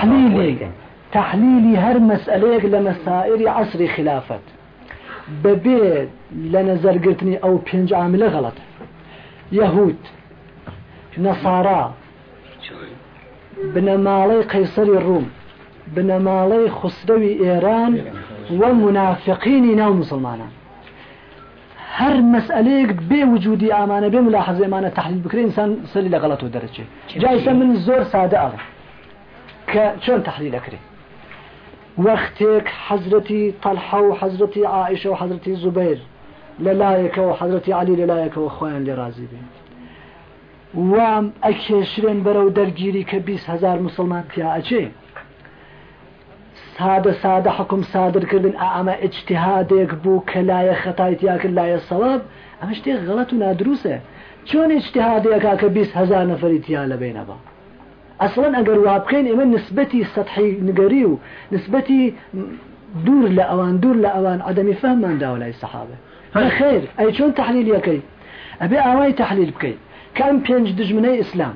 تحليلي. تحليلي هر مسألة لمسائل عصر خلافة ببيت لنظر قرتني أو بينج عاملة غلط. يهود نصارى بنمالي قيصر الروم بنمالي خسروي إيران ومنافقين ناو مسلمانا هر مسألة بوجودي أمانة بملاحظة أمانة تحليل بكري إنسان سلي لغلط ودرجة. جايسة من زور سادة أغل كشون تحليل أكري وقتك حضرتي طلحة وحضرتي عائشة وحضرتي زبير للايك وحضرتي علي للايك وأخوان لرازي بين وام بەرەو دەرگیری کە 20 هزار مسلمان پیاچێ سادە سادە حکم سادرکردن ئەمە اجتهادێک بوو کە لایە خەتایتیا کرد لایە سەواب ئەمە شتێک غەڵەت و نادروسە چۆن اجتهادێکا کە 20 هزار نەفری تیا لە بینەوە ئەسڵەن ئەگەر وا بکەین ئێمە نسبەتی سەحی نگەری و نسبەتی دوور لە ئەوان دوور لە ئەوان عدەمی فەهمان داوە لای سەحابە خێر ئەی چۆن تحلیل یەکەی ئەبێ ئاوای تحلیل بکەیت كأن بينج دجمني إسلام.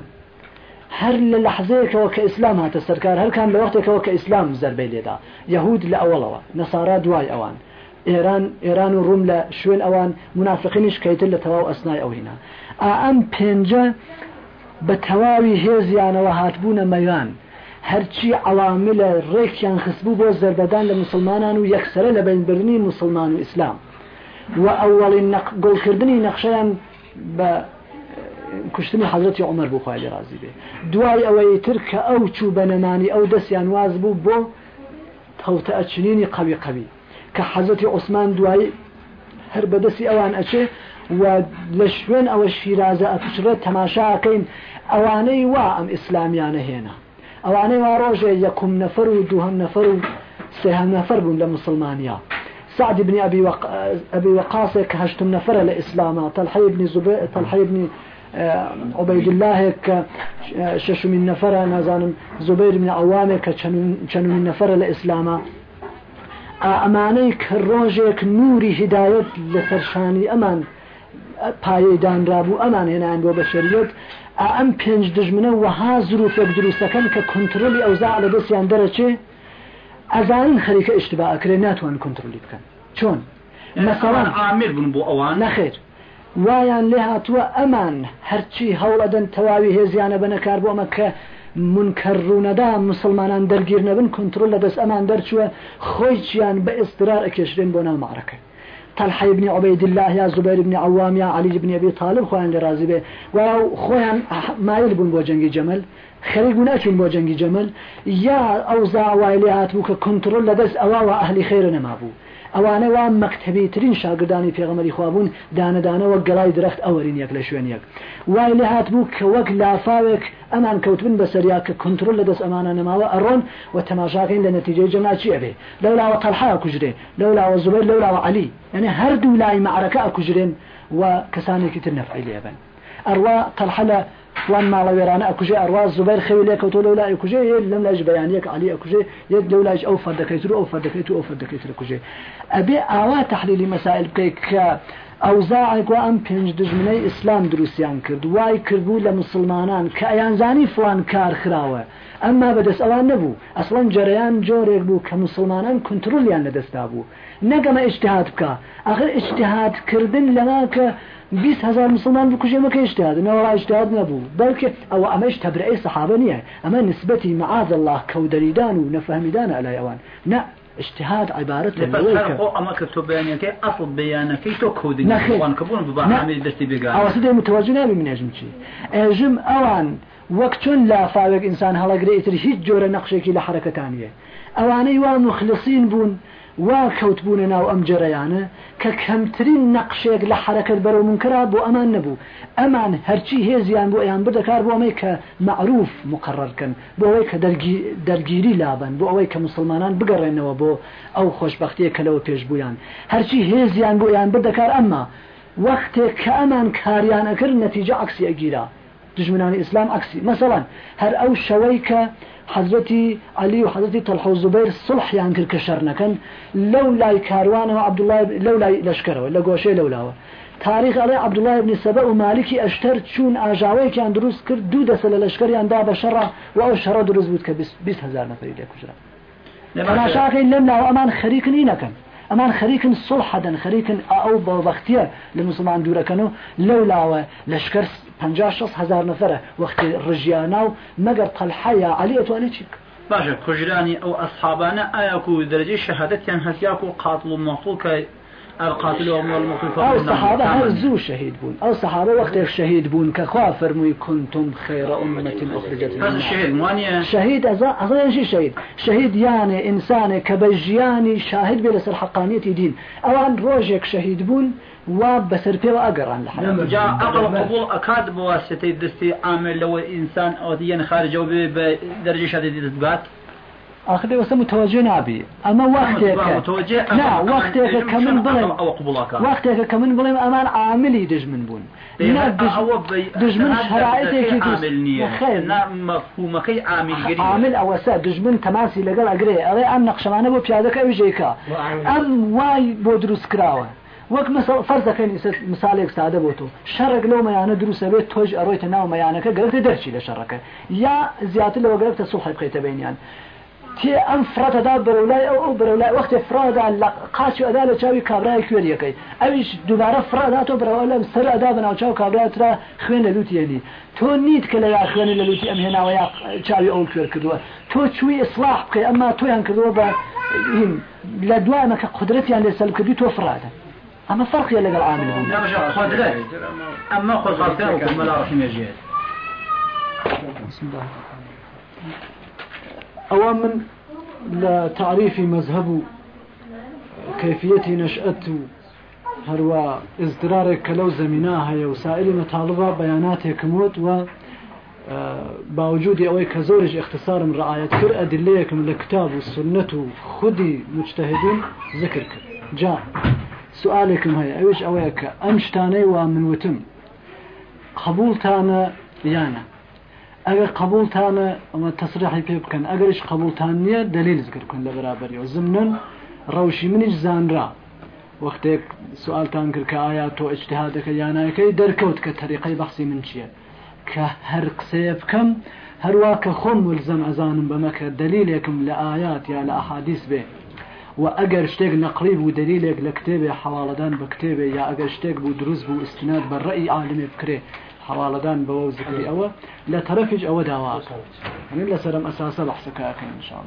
هر للحظيك وكإسلام هات السركار هل كان لوقتك وكإسلام زربي ليدا. يهود لأولوا نصارى دواي أوان. إيران إيران وروم لشوين أوان. منافقينش كيت لتواو أسناي أو هنا أم بينجا بتواوي هيزيان وهاتبون ميان هرچی عوامل ڕێکیان خستبوو بۆ زەربەدان لە مسلمانان و یەکسرە لە بینبرنی مسلمان و ئیسلام. و ئەوڵی گۆڵکردنی نەخشەیان بە کوشتنی حضرت عمر بۆ خوای رازی بێ. دوای ئەوەی تر کە ئەو چوو بەنەمانی ئەو دەستیان واز بوو بۆ تەوتە ئەچنینی قوی قوی کە حەزەتی عوسمان دوای هەر بەدەستی ئەوان ئەچێ و لە شوێن ئەوە شیرازە ئەپشرێت تەماشاکەین ئەوانەی وا ئەم ئیسلامیانە هێنا. ئەوانەی وا ڕۆژێ یەکم نەفر و دووهەم نەفر و سێهەم نەفر بوون لە مسلمانیا. سعد بن أبي, وق... أبي وقاص كهشتم نفر الإسلام طلحي بن زبير طلحي بن عبيد الله ك شش من نفر نزانم زبير من عوام كشن من نفر الإسلام ئەمانەی کە ڕۆژێک نوری هدایت لە سەرشانی ئەمان پایدانرابوو ئەمان هێنان بۆ بە شەریت ئەم پێنج دژمنە وەها زروفێک دروستەکەن کە کنتترۆلی ئەوزا لە دەستیان دەرەچێ. ئەزانین خەریکە ئشتبا ئەکرێ ناتوان کنتترۆلی بکەن. چۆن؟ مەسەڵان. عامر بوون بۆ ئەوان؟ نەخێر وایان لێ هاتووە ئەمان هەرچی هەوڵەدەن تەواوی هێزیانە بنەکار بۆ ئەمە کە منکەڕوونەدا مسلمانان دەرگیر نەبن کنترل لە دەست ئەمان دەرچووە. خۆی چیان بە ئێسترار ئەکێشرێن بۆ ناو طلحة بن عبيد الله يا زبير بن عوام يا علي بن أبي طالب خوان لرازي به وخوان مايل بن بو جنگي جمل. خريق ناچون بو جنگي جمل. يا أوزاع وايليات بوك كنترول لدس أوا وأهل خير نما بو ئەوانە وا مەکتتەبی ترین شاگردانی پێغەمەری خوابوون دانەدانەوە گەڵای درەخت ئەوەرین یەک لە شوێنیەک. وای لە هاتبوو کە وەک لافاوێک ئەمان کەوتبن بەسەریا کە کنترل لە دەست ئەمانە نەماوە ئەڕۆن و تەماشاکەین لە نەتیجەی جەماچی ئەبێ؟ لەولاوە تەلحا کوژرێ لەولاوە زوبەر لەولاوە علی یعنی هەردوو لای معرەکە ئەکوژرێن و کەسانێکی تر نەفعی لێبن ئەڕوا تەلحە لە وان ماڵە وێرانە ئەکوژێ ئەڕوا زوبەر خەوی لێکەوتۆ لەو لای کوژێ لەم لاش بەیانەک علی ئەکوژێ یەک لەو لاش ئەو فەردەکەیت ئەو فەردەکەیت ئەو فەردەکەیت کوژێ ئەبێ ئاوا تحلیلی مەسائل بکەیت کە ئەوزاعێک و ئەم پێنج دژمنەی ئیسلام دروستیان کرد وای کردبوو لە مسلمانان فلان کار خراوە ئەمما بەدەست ئەوان نەبوو ئەسڵەن جەرەیان جۆرێک بوو کە مسلمانان کنترلیان لەدەستا بوو نەگەمە ئیشتهات بکە ئەخر ئیشتهاتکردن لەما بیست هزار مسلمان بکوژێ مەکە ئیشتهاد نەوە ئیشتهاد نەبوو بەڵکە ئەوە ئەمەش تەبرعی سەحابە نییە ئەمە نسبەتی معاذ الله کەودەریدان و نەفەهمیدان ئەلای ئەوان نه اجتهاد عبارة أما كتب بيانك أصل بيانك تو كود نخوان كبون ببعامل دستي بيقال أو سيدي متوجه نبي من أجم شيء أجم أوان وقتون لا فاوق إنسان هلا قريتر هيج جورة نقشك لحركة تانية أواني ومخلصين بون. وا کەوتبوونە ناو ئەم جەرەیانە کە کەمترین نەقشێک لە حرەکەت بەرەو منکرا بۆ ئەمان نەبوو. ئەمان هەرچی هێزیان بۆ ئەیان بدەکار بۆ ئەمەی کە معروف مقرڕکن بۆ ئەوەی کە دەرگیری لابن بۆ ئەوەی کە مسلمانان بگەڕێنەوە بۆ ئەو خۆشببختیە کە لەوە پێش بوویان. هەرچی هێزیان بۆ ئەیان بدەکار ئەمما وەختێک کە ئەمان کاریانەکرد نەتیجە عکسی ئەگیرا. دژمنانی ئیسلام عکسی. مەسەڵەن هەر ئەو شەوەی کە حەزەتی علی و حەزەتی تەلحەوزبەر سڵحیان کرد کە شەرنەکەن لەو لای کاروانەوە عبدوڵای لەو لای لەشکەرەوە لە گۆشەی لەولاوە تاریخ ئەڵێ عبدوڵای بنی سەبە و مالکی ئەشتەر چوون ئاژاوەیەکیان دروست کرد دوو دەسە لە لەشکریاندا بە شەڕ و ئەو شەڕە دروست بوو کە 20 هزار نەفری لێ کوژرا. لەماشاکەین لەم ناو ئەمان خەریکنی نەکەن ئەمان خەریکن سڵحەدەن خەریکن ئەو بەڵبختیە لە مسلمان دوورەکەن و لەو لاوە لەشکر 56 هزار نفرە وەختی ڕژیانە و مەگەر قەلحەیە علی ئەتوانێت چی باشە کوژرانی ئەو ئەسحابانە ئایا و دەرەجەی و القاتل والمقتول أو الصحابة هرزو شهيد بون. أو الصحابة وقت شهيد بون كخوا فرمي كنتم خير أمة أخرجت هذا الشهيد موانية شهيد أزا أزا شي شهيد؟ شهيد يعني إنسان كبجياني شاهد بلا سر حقانية دين. أوان روجك شهيد بون وبسر بيه وأقران لحياة جاء أقل قبول أكاد بواسطة دستي عامل لو إنسان أو ديان خارج أو بدرجة شهادة دبات آخر وسه متوجه نابي أما وقتك لا وقتك كمن بلم وقتك كمن بلم أمان عاملي دجمن بون. لا دجمن شرائطك خير مفهومك عامل قريب عامل أو سا دجمن تماسي لقل أقري أري أم نقشمانه بو بيادك أو جيكا أم واي بو دروس كراوه وەک فەرزەکەین مثالێک سادە بۆ تۆ شەڕێک لەو مەیانە دروستە بێت تۆش ئەڕۆیتە ناو مەیانەکە گەرتە دەرچی لە شەڕەکە یا زیاتر لەوە گەرتە سوحی بقیتە بینیان. تێ ئەم فرەتەدا بەرەولای ئەو ئەو بەرەولای وەختی فرادا لە قاچ ئەدا لە چاوی کابرای کوێریەکەی ئەویش دووبارە فرەدا تۆ بەرەوە لەم سەر ئەدا بەناو چاو کابراترا خوێن لە لوتیێنی تۆ نیت کە لە یا خوێنی لە لوتی ئەم هێناوە یا چاوی ئەو کوێر کردووە تۆ چوی ئیسلاح بکەی ئەمما تۆیان کردووە بە لە دوایمە کە قدرەتیان لێ سەل کردی تۆ فرادە ئەمە فەرقیە لەگەڵ عامل ئەمە خۆ مەلا ڕحیمێژێت أو من لتعريف مذهب كيفية نشأته هروا ازدرار كلو زميناها وسائل مطالبة بيانات كموت و باوجود أوي كزورج اختصار من رعاية كر أدليكم الكتاب والسنة خدي مجتهدين ذكر جاء سؤالكم هيا. أيش أويك؟ أمشتاني ومن وتم. قبول تانا يانا. قبول ئەگەر قبولتانە ئەمە تەسرحی پێ بکەن. ئەگەرش قبولتان نییە دلیل زگر کن لە بەرابەریەوە زمنن ڕەوشی منیش زانرا. وەختێک سوالتان کرد کە ئایا تۆ ئەجتهادەکە یانایەکەی دەرکەوت کە تەریقی بەخسی من چییە. کە هەر قسەیە بکەم هەروە کە خۆم ولزەم ئەزانم بەمەکە دلیلێکم لە ئايات یا لە ئەحادیث بێ. و ئەگەر شتێک نەقریب و دلیلێک لە کتێبێ حواڵەدان بە کتێبێ یا ئەگەر شتێک بوو دروست بوو استنات بە ڕێی عالمێ بکرێ حواڵەدان بەوە و زکری ئەوە لە تەرەفیش ئەوە داواکە هەنی لە سەرم ئەساسە بەحسەکەکەین انشاء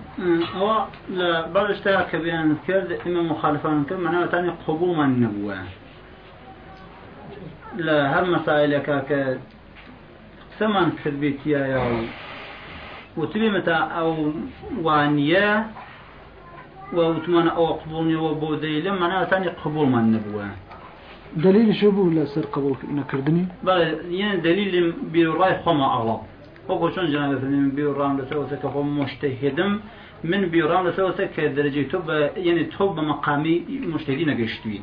ئەوە لە بەشتا کە بیان کرد ئمە مخالفان کرد مناوەتانی قبولمان نەبووە لە هەر مەسائلەکە کە قسەمان کرد بێتیایە و وتبێ مەتا ئەو وانە وتمانە ئەوە قبولنیەوە بۆ دەیلە مناوەتانی قبولمان نەبووە دلیل شو بوو لەسەر قبول نەکردنی؟ یان دلیلم بیرڕای خۆمە ئاڵا وەکو چۆن جانەفرین بیرڕام لەسەوەسە کە خۆم مشتهێدم من بیرڕام لەسەوەسە کە دەرەجەی تۆ بە یعنی تۆ بە مەقامی مشتری نەگەشتوی.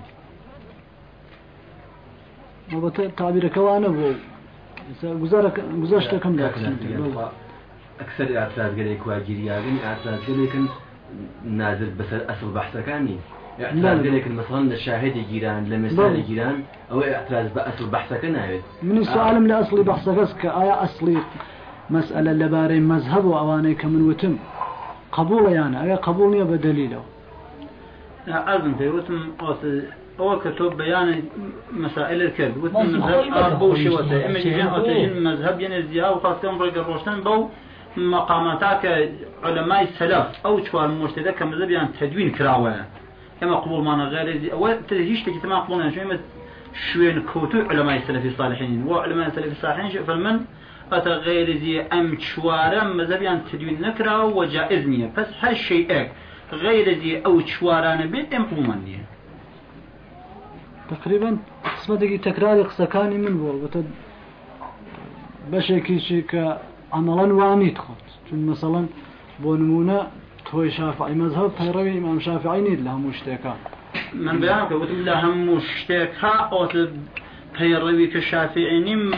بەتە تابیرەکەوانە بۆ گزارشتەکەم ئەکسەر ئاسازگەرێک واگیریاگەن ئاسازگەرێکن نازر بەسەر ئەسڵ بەحسەکانی اعتراض لك مثلا لشاهد جيران لمثال جيران أو اعتراض بأصل بحثك ناويت من السؤال من أصل بحثك كآية أصلي. مسألة لباري مذهب وأواني كمن وتم. قبول يعني أي قبول نية بدليله أظن تيوتم أول كتب بيان مسائل الكذب. وتم مذهب أبو شوته إما جيجين أتجين مذهب ينزيها وخاصة برق الروشتن بو مقاماتك علماء السلف. أو شوار مجتدى كمذهب يعني تدوين كراوه كما قبول ما غير أو تهيش تجتمع قبولنا شو يمت شوين كوتو علماء السلف الصالحين وعلماء السلف الصالحين فالمن أتا غير زي أم شوارا مذهبيان تدوين نكرا وجائز نية بس هالشيء غير زي أو شوارا نبيت أم قبول نية تقريبا قسمتك تكرار قسكاني من بول وتد بشكي شيكا عملا واني تخط مثلا بونمونا توي شافعي مذهب پیروی امام شافعی نید لهم مشتکا من که وتم لهم مشتکا أو پیروی که شافعی نیم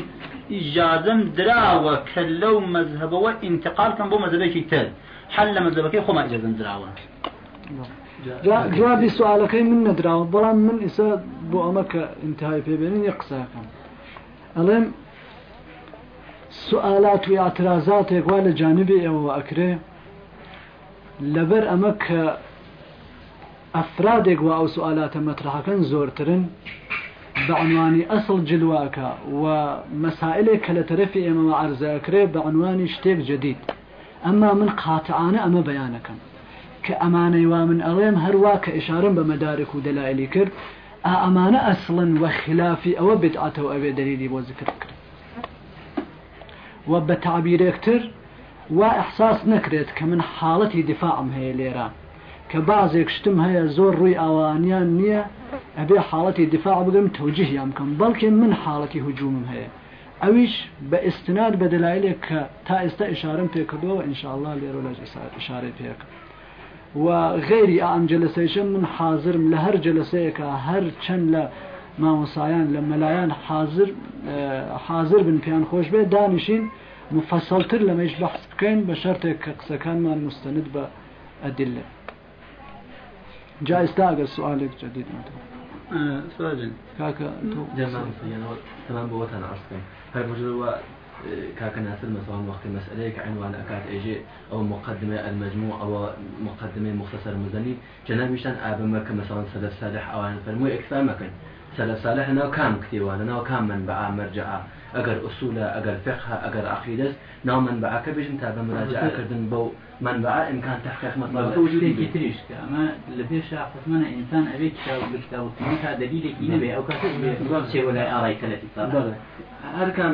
اجازم دراوة كلو مذهب وانتقال كان بو مذهبك تال حل مذهبك خو ما اجازم دراوة جوابی سوالەکەی من نەدراوە بەڵام من ئێستا بۆ ئەمە کە انتهای پێبێنین یە قساکەم ئەڵێم سوالات و اعتراضاتێک وا لەبەر ئەمە کە ئەفرادێک وا ئەو سوالاتە مەترحەکەن زۆرترن بعنوانی ئەسڵ جلواکە و مەسائلێک کە لە تەرەفی ئێمەوە عرزەکرێ بە عنوانی شتێک جدید ئەمما من قاتعانە ئەمە بەیانەکەم کە ئەمانەی وا من ئەڵێم هەروە کە ئشارم بە مەدارک و دەلایلی کرد ئەمانە ئەسڵن وە خلافی ئەوە بدعاتەوە ئەوێ دەلیلی بۆ ذکر کرد. و بە تعبیرێکتر وا ئەحساس نەکرێت کە من حاڵەتی دفاعم هەیە لێرە. کە بازێک شتم هەیە زۆر ڕووی ئاوانیان نییە ئەبێ حاڵەتی دفاع بگەم تەوجیهیان بکەم. بەڵکە من حاڵەتی هجوومم هەیە. ئەویش بە ئستناد بە دلایلێک کە تا ئێستا ئشارم پێکردەوە ئینشاءله لێرە لە ئشارە پێک و غێری ئەم جلسەیشە من حاضرم لە هەر جلسەیەکە هەر چەند لە مامۆسایان لە مەلایەن حاضر حاضر بن پێیان خۆش بێ. دانیشین مفەسەڵتر لەمەش بەحس بکەین بە شەرتێک کە قسەکانمان مستند بە ئەدلە جا ئێستا ئەگەر سوالێک جدید سواجن کاکە تمام بۆتان عرضکەم هەر مجرەوە كاكا ناصر مثلا وقت مسألة كعنوان أكاد إيجي أو مقدمة المجموع أو مقدمة مختصر مدني جناب مشان آب مكة مثلا سلف صالح أو عن فرمو إكثر مكان سلف صالح ناو كام كتيوانا ناو كام منبعا مرجعا ئەگەر ئوسولە ئەگەر فقه ئەگەر عقیدەست ناو منبعەکە بێژن تا بە مراجعکردن بەو منبع ئیمکان تحقیق مطلبی تریش کە ئەمە لە پێش قسمانە ئینسان ئەوێت تا دلیلێکی نەبێ ئەو کاتێ ولا ئاڕای کەلەتی هەرکام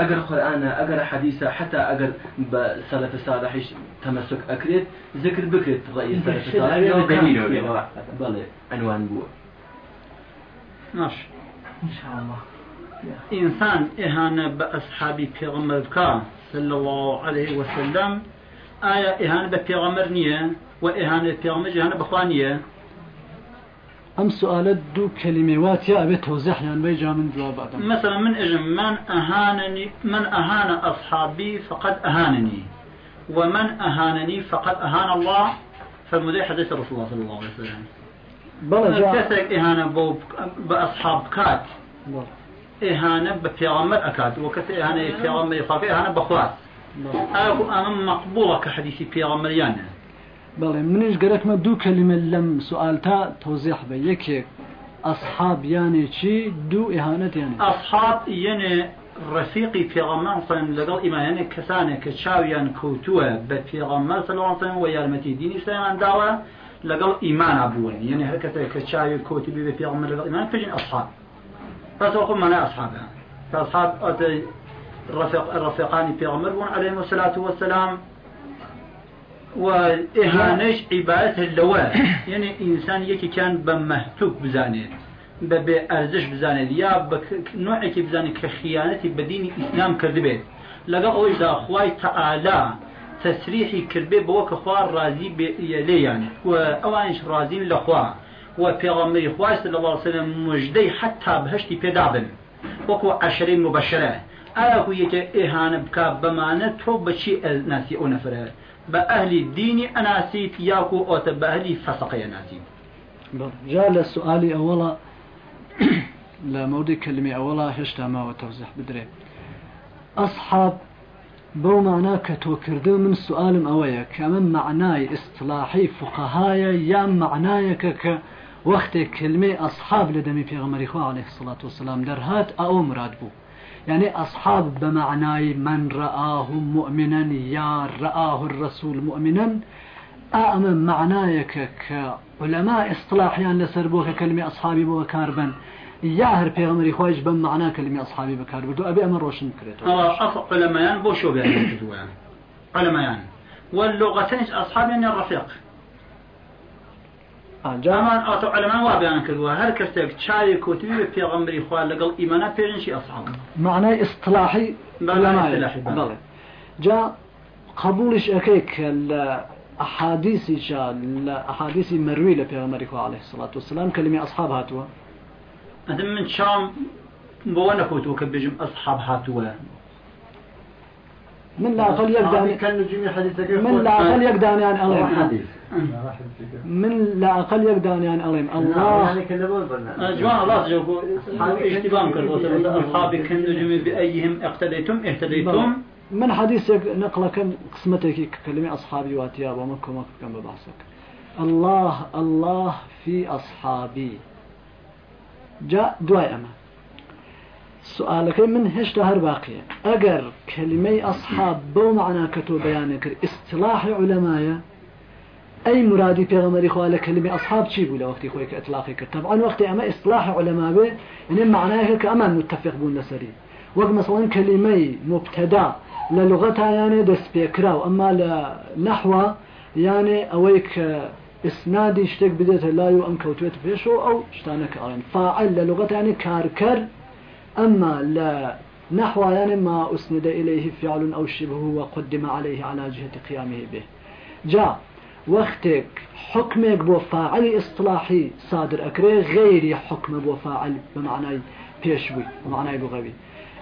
ئەگەر قورآانە ئەگەر حەدیسە حتا ئەگەر بە سەلف سادەحیش تەمەسک ئەکرێت ذکر بکرێت ڕئی بەڵێ عنوان بووە ناش إن شاء الله. إنسان إهانة بأصحاب پیغمبر بكا صلى الله عليه وسلم آية إهانة بپیغمبر نية وإهانة بپیغمبر إهانة بخوانية أم سؤال دو كلمات يا أبي توزيح يعني بيجا من جواب مثلا من إجم من أهانني من أهان أصحابي فقد أهانني ومن أهانني فقد أهان الله فالمدير حديث رسول الله صلى الله عليه وسلم بلى جاء إهانة بأصحاب كات. إهانة بفيغمر أكاد. وكس إهانة بفيغمر يخافي إهانة بخواس أكو أمام مقبولة كحديث بيغمر يعني. بله منش قرأت ما دو كلمة لم سؤالتا توضيح بي. يكيك أصحاب يعني چي دو إهانة يعني. أصحاب يعني رفيقي في غمان صلى لقل إما يعني كسانة كشاويان كوتوة بفيغمر صلى الله عليه وسلم ويارمتي ديني سليمان داوة لقل إيمان أبوين. يعني هكذا كشاوي كوتوة بفيغمر لقل إيمان فجن أصحاب. فتوقف من أصحابها. فأصحاب أتي الرفيق الرفيقان في غمر عليهم الصلاة والسلام. وإهانش عبادة اللواء. يعني إنسان يكي كان بمهتوك بزانيت بأرزش بزانيت يا نوعك بزانيت كخيانتي بدين إسلام كذبت لقد أوجد أخواي تعالى تسريحي كربي بوك أخوار رازي لي يعني. وأوانش رازين لأخوار و پێغەمبەری خوای صلی الله عليه وسلم مژدەی حتا بهشتی پێدابن وەکو عشرەی مبەشرە ئایا کو یەکە ئێهانە بکە بەمانە تۆ بەچی ناسی ئەو نەفرە بە ئەهلی دینی ئەناسیت یاکو ئۆتە بە ئەهلی فەسەقەیە ناسیت جا لە سوالی ئەوڵە لە مەودی کلمی ئەوڵە هێشتا ماوە تەوزح بدرێ. ئەصحاب بەو معنا کردو من سوالم ئەوەیە کە من معنای ئیسلاحی فقهایە یان معنایەکە وەختێک کلمەی ئەصحاب لە دەمی پێغمەری خوا عليه الصلاة والسلام دەرهات ئەو مراد بوو يعني أصحاب بمعنى من رآه مؤمنا يا رآه الرسول مؤمنا أما معنايك كعلماء اصطلاحيا لسربوك كلمة أصحابي بو كاربن يا هر پیغمبری خواهش بم معنا کلمه اصحابی بکار ابي أمر روشن كريتو آه علماء بو شو بيان علماء. واللغتين اصحاب يعني الرفيق جامان ئاتۆ ئەلمان وا بیان کردووە هەر کەسێک چاوی کوتوی بە پێغمبری خوا لەگەڵ ئیمانە پێژنشی ئەسحاب معنای ئستلاحی جا قبولش ئەەکەی کە لە ئەحادیسی لە ئەحادیسی مەروی لە پێغمەری خوا عليه الصلاة والسلام کلمی ئەصحاب هاتووە. ئەدەم من چام بۆ نەکوتووە کە بێژم ئەسحاب هاتووە. من لا أقل يقدان كان نجمي حديثك من لا أقل يقدان يعني أليم حديث. من لا أقل يقدان يعني الله. يعني بنقولنا جوان الله جوكو اشتباه كردوت أصحابي كن نجم بأيهم اقتديتم؟ اهتديتم؟ من حديثك نقل كان قسمتك؟ كلمة أصحابي واتيا ومكو مكو كان ببحثك. الله الله في أصحابي. جاء دواي أما سؤالك من هشتا هر باقية أجر كلمة أصحاب بو معنى كتو بيانك اصطلاح علماء أي مرادي بيغمري خوالة كلمة أصحاب شي بولا وقتي خويك إطلاقي طبعا وقتي أما اصطلاح علماء به يعني معناه كأمان متفق بون لسري وقت مثلا كلمة مبتدا للغتها يعني دس بيكراو أما لنحو يعني أويك اسنادي شتك بديت لا يو أن كوتويت فيشو أو شتانك أرين فاعل للغة يعني كاركر أما لا نحو يعني ما أسند إليه فعل أو شبه وقدم عليه على جهة قيامه به. جاء وقتك حكمك بو فاعل إصطلاحي صادر أكري غير حكم فاعل بمعنى بيشوي بمعنى لغوي.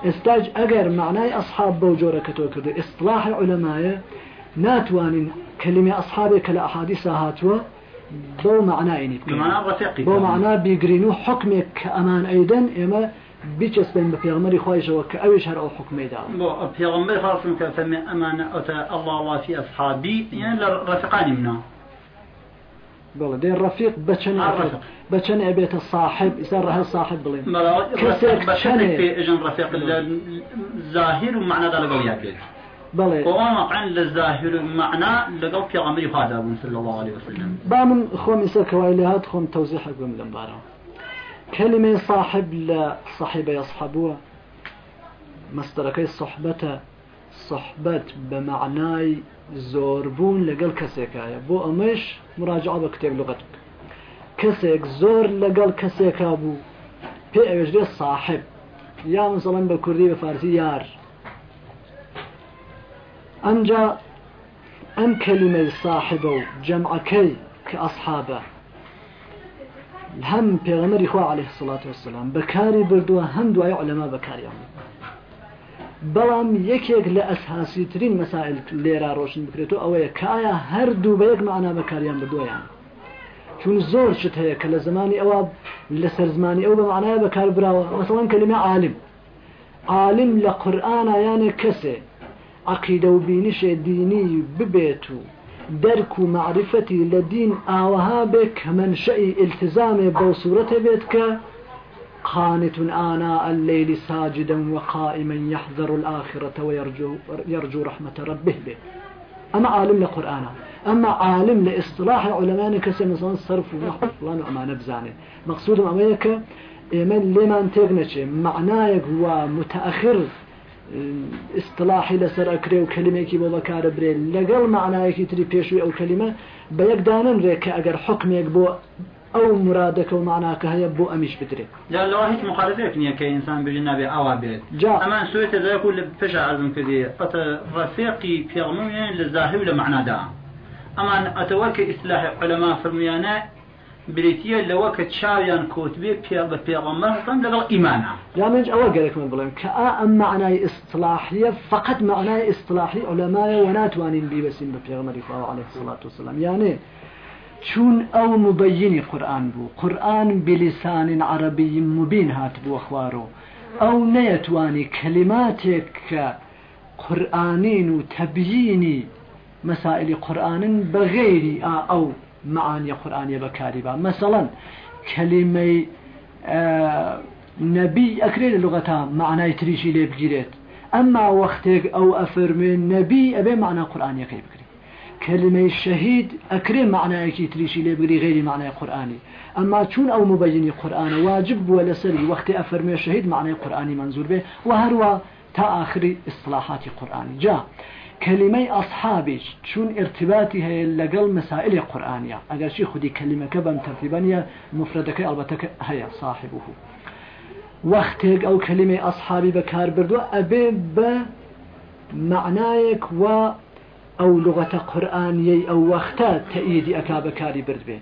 استاج أجر معنى أصحاب بوجورة كتوكد إصطلاح العلماء ناتوان كلمة أحاديث هاتوا بو معنى إني بمعنى رفيقي بو معنى بيقرينو حكمك كأمان أيضا إما بيجس بين بيغمري خوايش وكأويش هر أو حكمي دا بو بيغمبر خلاص مكفم أمانة أتا الله الله في أصحابي يعني رفقاني منه بله دين رفيق بچن رفيق. بچن أبيت الصاحب يسر هل صاحب بلين ملا كسر رفيق شنه. في اجن رفيق الظاهر ومعنى ذا لقوا ياكل بله. وواقعا للظاهر معنى لقوا في غمري خادم صلى الله عليه وسلم بامن خوم يسر كوايلي هات خوم توزيح أقوم كلمة صاحب لصاحب يصحبوه مصدركي صحبته. صحبت بمعناي زوربون لقل كسيكايا بو أمش مراجعة بكتاب لغتك. كسيك زور لقل كسيكا بو بي أجري صاحب. يا مثلا بكردي بفارسي يار. أنجا أم كلمة صاحبه جمع كي كأصحابه. هم پیغمبر خوا عليه والسلام بكاري بردوا هم دعاء علماء بكاري عمل بەڵام یەکێک لە ئەسهاسی ترین مەسائل لێرا ڕۆشن بکرێتەوە ئەوەیە کە ئایا هەردوو بە یەک معنا بەکاریان بردویان چون زۆر شت هەیە کە لە زمانی ئەوە لەسەر زمانی ئەو بە معنایە بەکار براوە. مەسەڵەن کلمە عالم. عالم لە قورآانە یانێ کەسێ عقیدە و بینیشێ دینی ببێت و ئاوەها بێ کە منشەی التزامێ بەو سوورەتە بێت کە قانت آناء الليل ساجدا وقائما يحذر الآخرة ويرجو يرجو رحمة ربه به. أما عالم لقرآن أما عالم لإصطلاح العلماء كسر مثلا صرف ونحو فلان وما نبزانه مقصود أمريكا إيمان لما انتقنش معناه هو متأخر. استلاحی لەسەر ئەکرێ و کلمێکی بۆ بەکارە برێن. لەگەڵ معناەکی تری پێشوی ئەو کلمە بە یەکدانن ڕێک کە ئەگەر حکمێک بۆ ئەو مرادەکە و معناکە هەیە بۆ ئەمیش بدرێت. لەوە هیچ مخالفێک نییە کە ئینسان بژ نابێ ئاوا بێت. جا. ئەمان سوێتە دەکو لە پێش ئازم کردی ئەتە ڕسێقی پێڵمویان لە زاهب لە معنادا ئەمان ئەتەوە کە ئیسلاح قەلەما فرمیانە بريتيا لو كتشاويان كوتبي غمر طن لقى إيمانا يا منج أول قالك من بلين كأ أم معنى إصطلاحية فقط معنى إصطلاحي علماء وناتوانين بي بسين بفيغمري فهو عليه الصلاة والسلام. يعني چون أو مبين قرآن بو. قرآن بلسان عربي مبين هات بو أخوارو. أو نيتواني كلماتك قرآنين وتبييني مسائل قرآن بغير أو معاني قرآن بكاربا مثلا كلمة آه نبي أكريل لغتها معنى تريشي لي بجيريت. أما وقتك أو أفرمي نبي أبي معنى قرآن يكي بكري. كلمة شهيد أكرم معنى يكي تريشي لي بكري غير معنى قرآني. أما چون أو مبيني قرآن واجب ولا سري وقت أفرمي شهيد معنى قرآني منظور به. وهروا تا آخر إصلاحات قرآن جاء كلمة أصحابي شون ارتباطها لقل مسائل قرآنية. أقل شي خدي كلمة كبم ترتيبانية مفردك البتك هي صاحبه. وقتك أو كلمة أصحابي بكار بردو أبي بمعنايك و أو لغة قرآنية أو وقتا تأييدي أكا بكاري برد به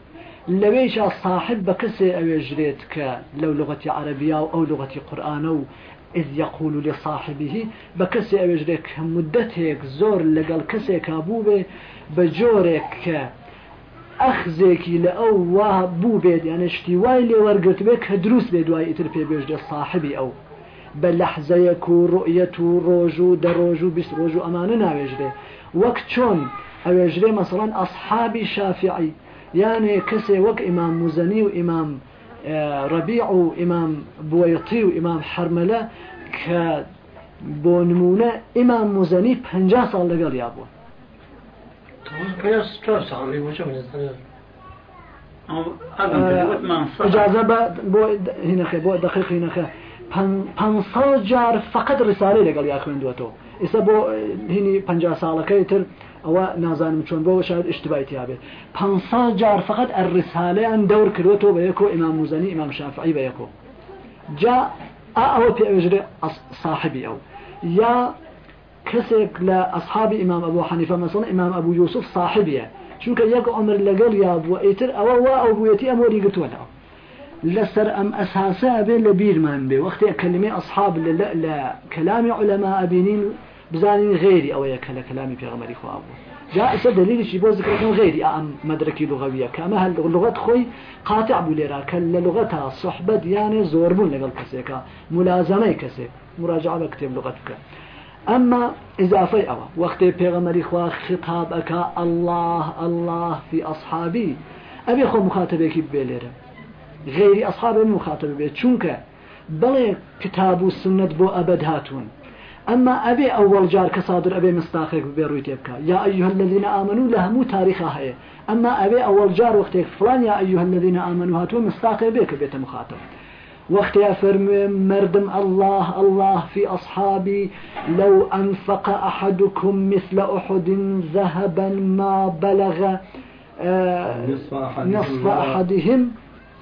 لويش الصاحب بكسي أو ك لو لغة عربية أو لغة قرآن أو إذ يقول لصاحبه بكسي أبجريك مدتك زور لقل كسي كابوبه بجورك أخزێکی لە ئەو وا بوو بێت یانە شتی وای لێ وەرگرت بێت کە دروست بێ دوای ئیتر پێ بێژدە صاحبی ئەو بە لەحزەیەک و ڕۆیەت و ڕۆژ و دەڕۆژ و بیست ڕۆژ و ئەمانە ناوێژرێ وەک چۆن ئەوێژرێ مەسەڵەن ئەسحابی شافعی یانێ کەسێ وەک ئیمام موزەنی و ئیمام ڕبیع و ئیمام بۆیەتی و ئیمام حرمەلە کە بۆ نمونە ئیمام موزەنی پ ساڵ لەگەڵ یا بووە اجازه بۆ هینەکە بۆ دقیق هینەکە پ جار فقط ڕساالەی لەگەڵ یا خوێندوێتەوە ئێستا بۆ هینی پ ساڵەکەی تر ئەوە نازانم چۆن بۆ شاید اشتبایتی هابێت پ جار فقط ئەرساالەیان دەور کردوەوە بە یەکۆ ئیمام موزنی ئیمام شافعی بە یەکۆ جا ئەوە پێ ئەوێژرێ صاحبی ئەو. یا کەسێک لە ئەصحابی ئیمام ئەبوو حەنیفە مەسڵ ئیمام ئەبوو یوسف صاحبیە. چونکە یەک عمر لەگەڵ یا بووە ئیتر ئەوە وا ئەو بوویەتی ئەمۆری گرتووەەوە لەسەر ئەم ئەساسە بێ لە بیرمان بێ. وەختی کلمی ئەصحاب لە کەلامی علەما ئەبینین بزانین غێری ئەوەیە کە لە کەلامی پێغمەری خوا بوو. جا ئسە دلیلیشی بۆ ذکرکردن غێری ئەم مدرکی لغەویە کەمە هەل لغت خۆی قاتع بوو لێرا کە لە لغەتا صحبەت یانێ زۆربوون لەگەڵ کەسێکە ملازمەی کەسێک مراجعە بە کتێب لغت بکە. أما إضافة أوا وقت پیغمبر خوا خطاب أكا الله الله في أصحابي أبي خو مخاطبك بيليره غير أصحاب المخاطب بيت چونك بلي كتاب السنة بو أبد هاتون أما أبي أول جار كصادر أبي مستاخك بيروي تبكى يا أيها الذين آمنوا لهم تاريخها هي. أما أبي أول جار وقتك فلان يا أيها الذين آمنوا هاتون مستاخك بيك بيت مخاطب. وقت فرم مردم الله الله في أصحابي. لو أنفق أحدكم مثل أحد ذهبا ما بلغ آه نصف أحدهم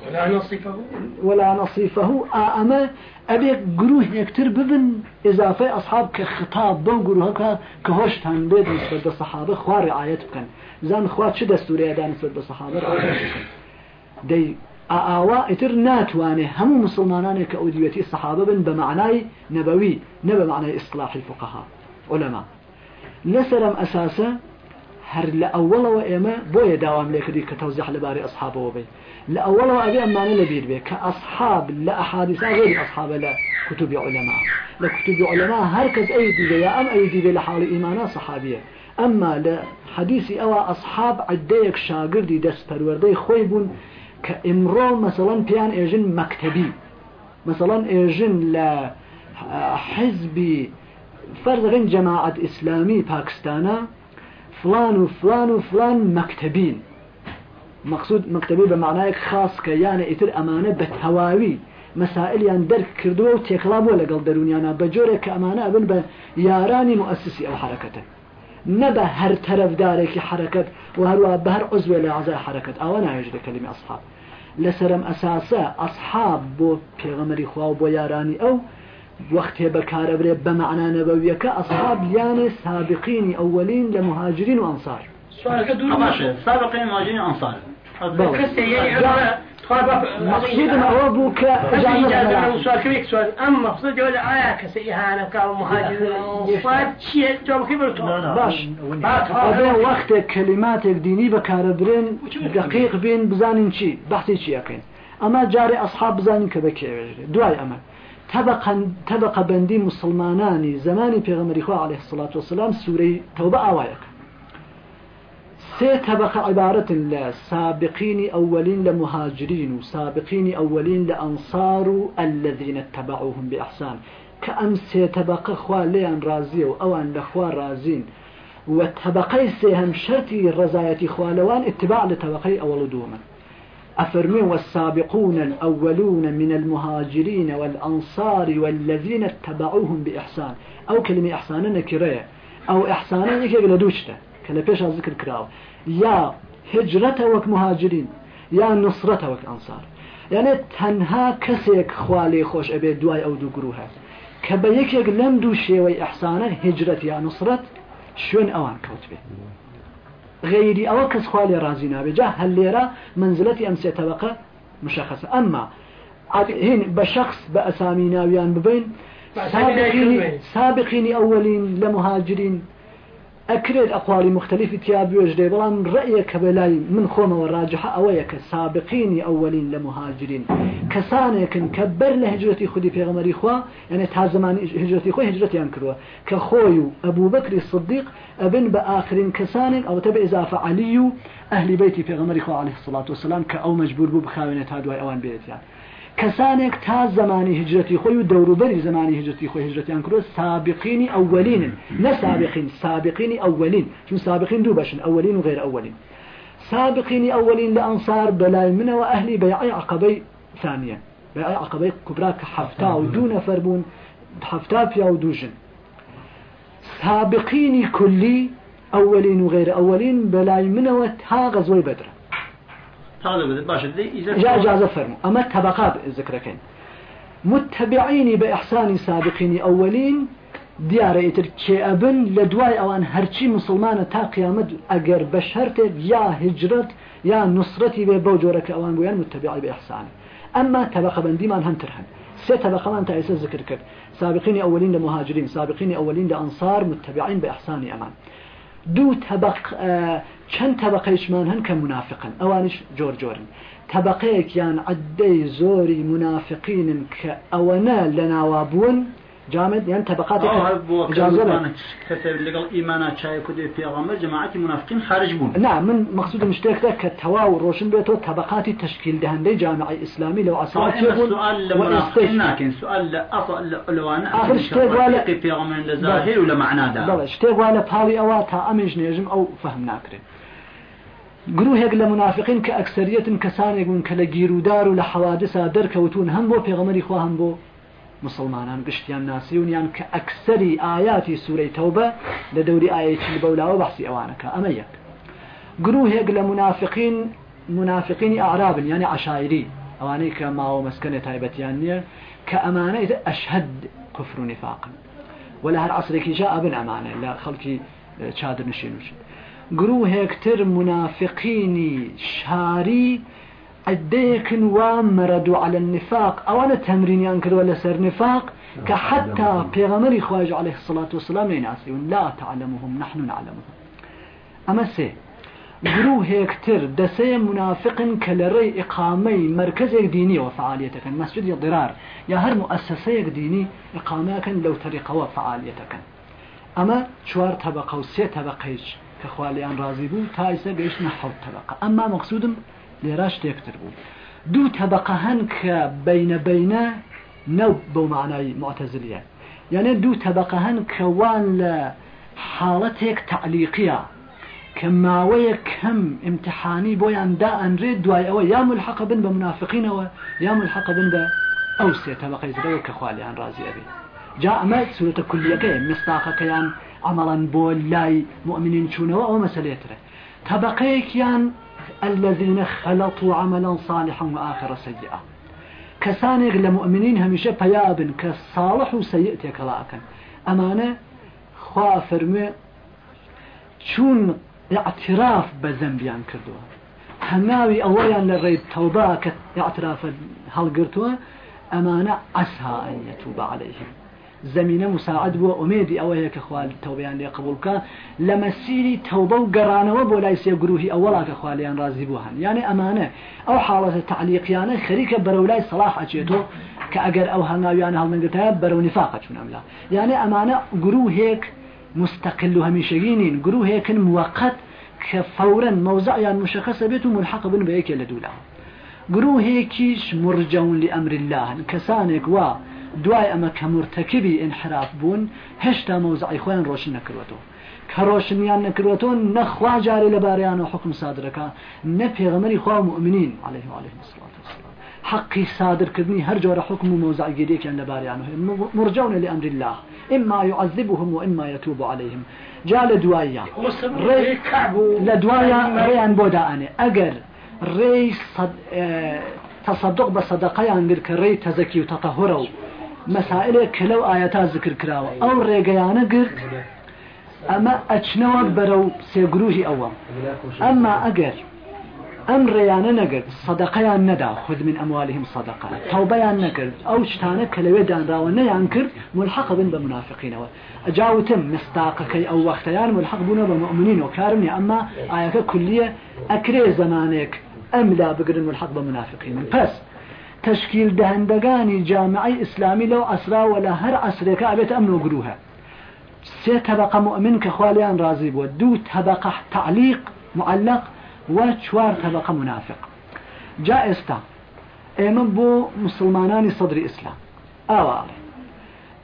ولا نصيفه ولا نصيفه. أما أبي جروه يكتر ببن إضافة أصحاب كخطاب بو جروه كهوشتان بيد نسبة الصحابة خوار رعاية بكن زان خوات شو دستوري أدا نسبة الصحابة دي ئاوا ئیتر ناتوانێ هەموو مسلمانانێک ئەودیەتی سەحابە بن بە معنای نەبەوی نە بە معنای ئیسقلاحی فقها ئەساسە بێ لە ئەوڵەوە ئەبێ ئەمانە لەبیر بێ کە ئەسحاب لە ئەحادیسا غێری ئەسحابە لە کتوبی علەما لە کتوبی علەما هەر کەس ئەیدی بێ یا ئەم ئەیدی بێ لە حاڵی ئیمانە سەحابیە ئەمما لە حەدیسی ئەوە ئەسحاب عدەیەک شاگردی دەست پەروەردەی خۆی بوون کە ئمڕۆ مەسەڵەن پیان ئێژن مەکتتەبی مەسەڵەن ئێژن لە حزبی فەرزەکەن جەماعەت ئیسلامی پاکستانە فلان و فلان و فلان مەکتتەبین. مقصود مەکتتەبی بە معنایەک خاص کە یانە ئیتر ئەمانە بە تەواوی مەسائلیان دەرک کردووە و تێکڵا بۆ لەگەڵ دەرونیانە بە جۆرێک کە ئەمانە ئەبن بە یارانی مؤسسی ئەو حرەکەتە. نبە هەر تەرەفدارێکی حرەکەت و هەروە بە هەر عزوێ لە عزای حرەکەت. ئەوە ناێژ کەلیمی ئەسحاب. لەسرم ئەساسە ئەسحاب بۆ پێغەمەری خوا و بۆ یارانی ئەو وەختێ بەکارەبرێ بە معنانەبەویەکە ئەسحاب یانێ سابقینی ئەوەلین لە مهاجرین و ئەنسار سابقین مهاجرین ئەنسار مقصودم ئەوە بوو کە ئەم مەقصود لە ئایا کەسە ئیهانەکە و مهاجر چیە جوابەکەی باش. وەختێک کلماتێک دینی بەکارە برێن دقیق بین بزانین چی بەحتی چیەکەین ئەمە جارێ ئەسحاب بزانین کە بەکێوێژێ دوای ئەمە طبقة بندي مسلماناني زماني پیغمبري خو عليه الصلاة والسلام سورة توبة آوايك سي طبقة عبارة لسابقين أولين لمهاجرين وسابقين أولين لأنصار الذين اتبعوهم بإحسان. كأم سي طبقة خوا ليان رازي وأوان لخوا رازين وطبقي سيهم شرطي رزاية خوالوان اتباع لطبقي أول دوما أفرمي والسابقون الأولون من المهاجرين والأنصار والذين اتبعوهم بإحسان. أو كلمة إحسانا نكرية أو إحسانا نكرية لدوشته كلا بيش ذكر كراو. يا هجرته وك مهاجرين يا نصرته وك أنصار. يعني تنها كسيك خوالي خوش أبي دواي أو دو قروها. كبيك لم دو شيوي إحسانا هجرة يا نصرت شون أوان كوتبه؟ غيري أو كس خوالي رازينا بجاه هل ليرا منزلتي أمسي طبقة مشخصة. أما هين بشخص بأسامي ناويان ببين سابقين سابقين أولين لمهاجرين. أكرد أقوال مختلفة تياب يوجد بلان رأيك بلاي من خوما والراجحة أويك سابقين أولين لمهاجرين. كسانك كبر لهجرتي خدي في غمري خوا يعني هجرتي خوا هجرتي أنكروا كخوي أبو بكر الصديق أبن بآخرين كسانك أو تبع إضافة علي أهل بيتي في غمري خوا عليه الصلاة والسلام كأو مجبور بو بخاونة هادواي أوان بيت يعني. كسانك تا زماني هجرتي خوي ودورو بري زماني هجرتي خوي هجرتي أنكروا سابقين أولين لا سابقين سابقين أولين شو سابقين دو باشن أولين وغير أولين سابقين أولين لأنصار بلاي من وأهلي بيعي عقبي ثانية بيعي عقبي كبرى كحفتا ودون فربون حفتا فيا ودوجن سابقين كلي أولين وغير أولين بلاي من وتا غزوي بدر. هذا بدل باش دي إذا جاء إجازة فرمو. أما الطبقات ذكركين متبعين بإحسان سابقين أولين دیارە ئیتر کێئبن لە دوای ئەوان هەرچی مسلمانە تا قیامەت ئەگەر بە شەرتێک هجرت یا نصرەتی بێ بەو جۆرەکە ئەوان بویان متبعی بإحسان. ئەمما طبقة بندیمان هەمتر هەن سێ طبقەمان تا ئێستا ذکر کرد لمهاجرين سابقين أولين لأنصار متبعين بإحسان أمان. دو طبق چەند طبقەیشمان هەن کە منافقن. ئەوانش جۆر جۆرن طبقەیەکیان عدەی زۆری منافقینن کە ئەوەنە لە ناوابوون جامد يعني طبقات إجازة كتب لقل إيمانا شاي كده في أغامر جماعة منافقين خارج بون. نعم من مقصود مشترك ذا كتواو روشن بيتو طبقات تشكيل دهندي جامع إسلامي لو أصلا سؤال لمنافقين لكن سؤال لأصل لو أنا آخر اشتاق ولا في أغامر لظاهر ولا معنى ده بلا اشتاق ولا بهاوي أوا تا أمج نيجم أو فهم ناكره گروهێک لە منافقین کە ئەکسریەتن کەسانێک بوون کە لە گیرودار و لە حەوادسا دەرکەوتون هەم بۆ پێغەمەری خوا هەم بۆ مسلمانان گشتیان ناسیونیان کە ئەکسری ئاياتی سوورەی تەوبە لە دەوری ئاەتی بەولاوە بەحسی ئەوانەکە. ئەمە یەک. گروهێک لە منافقین منافقینی ئاعرابن یعنی عشاعری ئەوانەی کە ماوە مەسکەنێ تایبەتیان نییە کە ئەمانەی ئەشهد كفر و نفاقن ولا ئەبن ئەمانە لە خەڵکی چادر نشین وشن گروهێکتر منافقینی شاری عدەیەکن وا مەرەدو على النفاق. ئەوانە تەمرینیان کردوە لەسەر نفاق. کە حتا پێغەمەری خواج عليه الصلاة والسلام لا تعلمهم نحن نعلمهم. ئەمە سێ گروهێکتر دەسەیە منافقن کە لە ڕێی ئقامەی مرکزێک دینی و فعالیتەکەن مەسجد یا ضرار یا هەر مؤسسەیەک دینی ئقامەکەن لەو تەریقەوە فعالیتەکەن ئەمە چوار طبقە و سێ طبقەیش کە خوالیان ڕازی بوو تا ئیسە گەیشتە حەوت طبقە ئەمما مەقصودم لێرا شتێکتر بوو. دوو طبقە هەن کە بینە بینە نەو بەو معنای معتەزلیە یعنی دوو طبقە هەن کەوان لە حاڵەتێک تعلیقیە کە ماوەیە کەم امتحانی بۆیان دا ئەنرێت دوای ئەوە یا ملحق بن بە منافقینەوە یا ملحق بن بە ئەو سێ طبقەی زرەوە کە خوالیان ڕازی ئەبێ. جا ئەمە سوورەتە کولیەکەی مستاقەکەیان عملا بۆ لای مؤمنین چوونەوە ئەو مەسلێترە طبقەیەکیان الذين خلطوا عملا صالحا وآخر سيئا كسانك لمؤمنين هميشه بيابن كصالح وسيء تكلاكن أمانة خوا فرمي چون اعتراف بذنبيان كردوها هناوي أولا للريب توبا كاعتراف هالقرتوها أمانة عسى أن يتوب عليهم. زمینە مساعد بووە. ئومێدی ئەوەیە کە خوال تەوبیان لێ قبولکە لە مەسیری تەوبە و گەڕانەوە بۆ لای سێ گروهی ئەوەڵا کە خوالیان ڕازی بوو هەن. یعنی ئەمانە ئەو حاڵەتە تعلیقیانە خەریکە بەرەو لای سەلاح ئەچێتەوە کە ئەگەر ئەو هەنگاویان هەڵنگتە بەرەو نفاقە چونەملا یعنی ئەمانە گروهێک مستقل و هەمیشەگینین گروهێکن موقت کە فورا موزعیان مشخصە بێت و ملحق بن بە یەکێ لە دوولا گروهێکیش مرجەون لأمر الله کەسانێک وا دوای ئەمە کە انحراف بوون هێشتا مەوزعی خۆیان ڕۆشن نەکردوەوە کە ڕۆشنیان نەکردوەوە نەخوا جارێ لە بارەیان و حکم سادرەکە نە پێغەمەری خوا مؤمنین عليه عليه الصلاة والسلام حقي صادر كذني هر جور حكم موزع جديك عند باريانه مرجون لأمر الله. إما يعذبهم وإما يتوب عليهم. جاء لدوايا لدوايا ريان بودا أنا أجر ري صد... آه... تصدق بصدقة عن ري تزكي وتطهره کە لەو ئاەتا ذکر کراوە ئەو ڕێگەیانە گرت ئەمە ئەچنەوە بەرەو سێگروهی ئەوە ئەمما ئەگەر ئەم ڕێیانە نەگرت سەدەقەیان نەدا خود من ئەموالهم سەدەقا تەوبەیان نەکرد ئەو شتانە کە لەوێ دانراوە نەیان کرد ملحق بن بە منافقینەوە ئەجاوتم مستاقەکەی ئەو وەختەیان ملحق بوونە بە مؤمنین و کارم نیە ئەمما ئاەکە کولیە ئەکرێ زمانێک ئەم لا بگرن ملحق بە منافقین. پس تشکیل دهندگانی جامعی ئیسلامی لەو ئەسراوە لە هەر ئەسرێکە ئەبێت ئەمن و گروهە سێ طبقة مؤمن کە خوالیان ڕازی بووە دوو طبقة تعلیق معلق و چوار طبقة منافق. جا ئێستا ئێمە بۆ مسلمانانی سەدری ئیسلام ئاواڵێ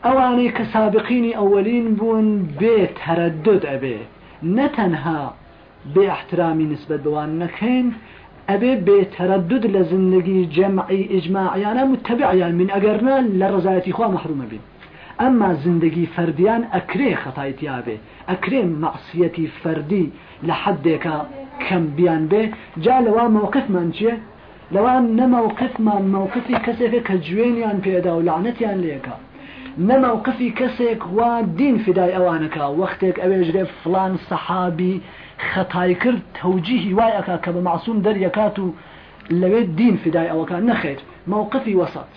ئەوانەی کە سابقینی ئەوەلین بوون بێت هەرەدۆت ئەبێ نەتەنها بێ احترامی نسبت بوان نەکەین ئەبێ بێتەرەدد لە زندگی جەمعی ئیجماعیانە متتەبعیان من ئەگەرنا لە ڕزایەتی خوا مەحرومە بین. ئەمما زندگی فەردیان ئەکرێ خەتایتیابێ ئەکرێ مەعسیەتی فەردی لە حدێکە کەم بیان بێ. جا لەوا مووقفمان چیە لەوان نەمەوقفمان مووقفی کەسێکە کە جوێنیان پێدا و لعنەتیان لێکە نەمەوقفی کەسێک وا دین فدای ئەوانەکە وەختێک ئەوێژرێ فلان سەحابی خەتای کرد تەوجیهی وایەکە کە بە معسووم دەریەکات و لەوێ دین فدای ئەوەکان نەخێت مووقفی وەسط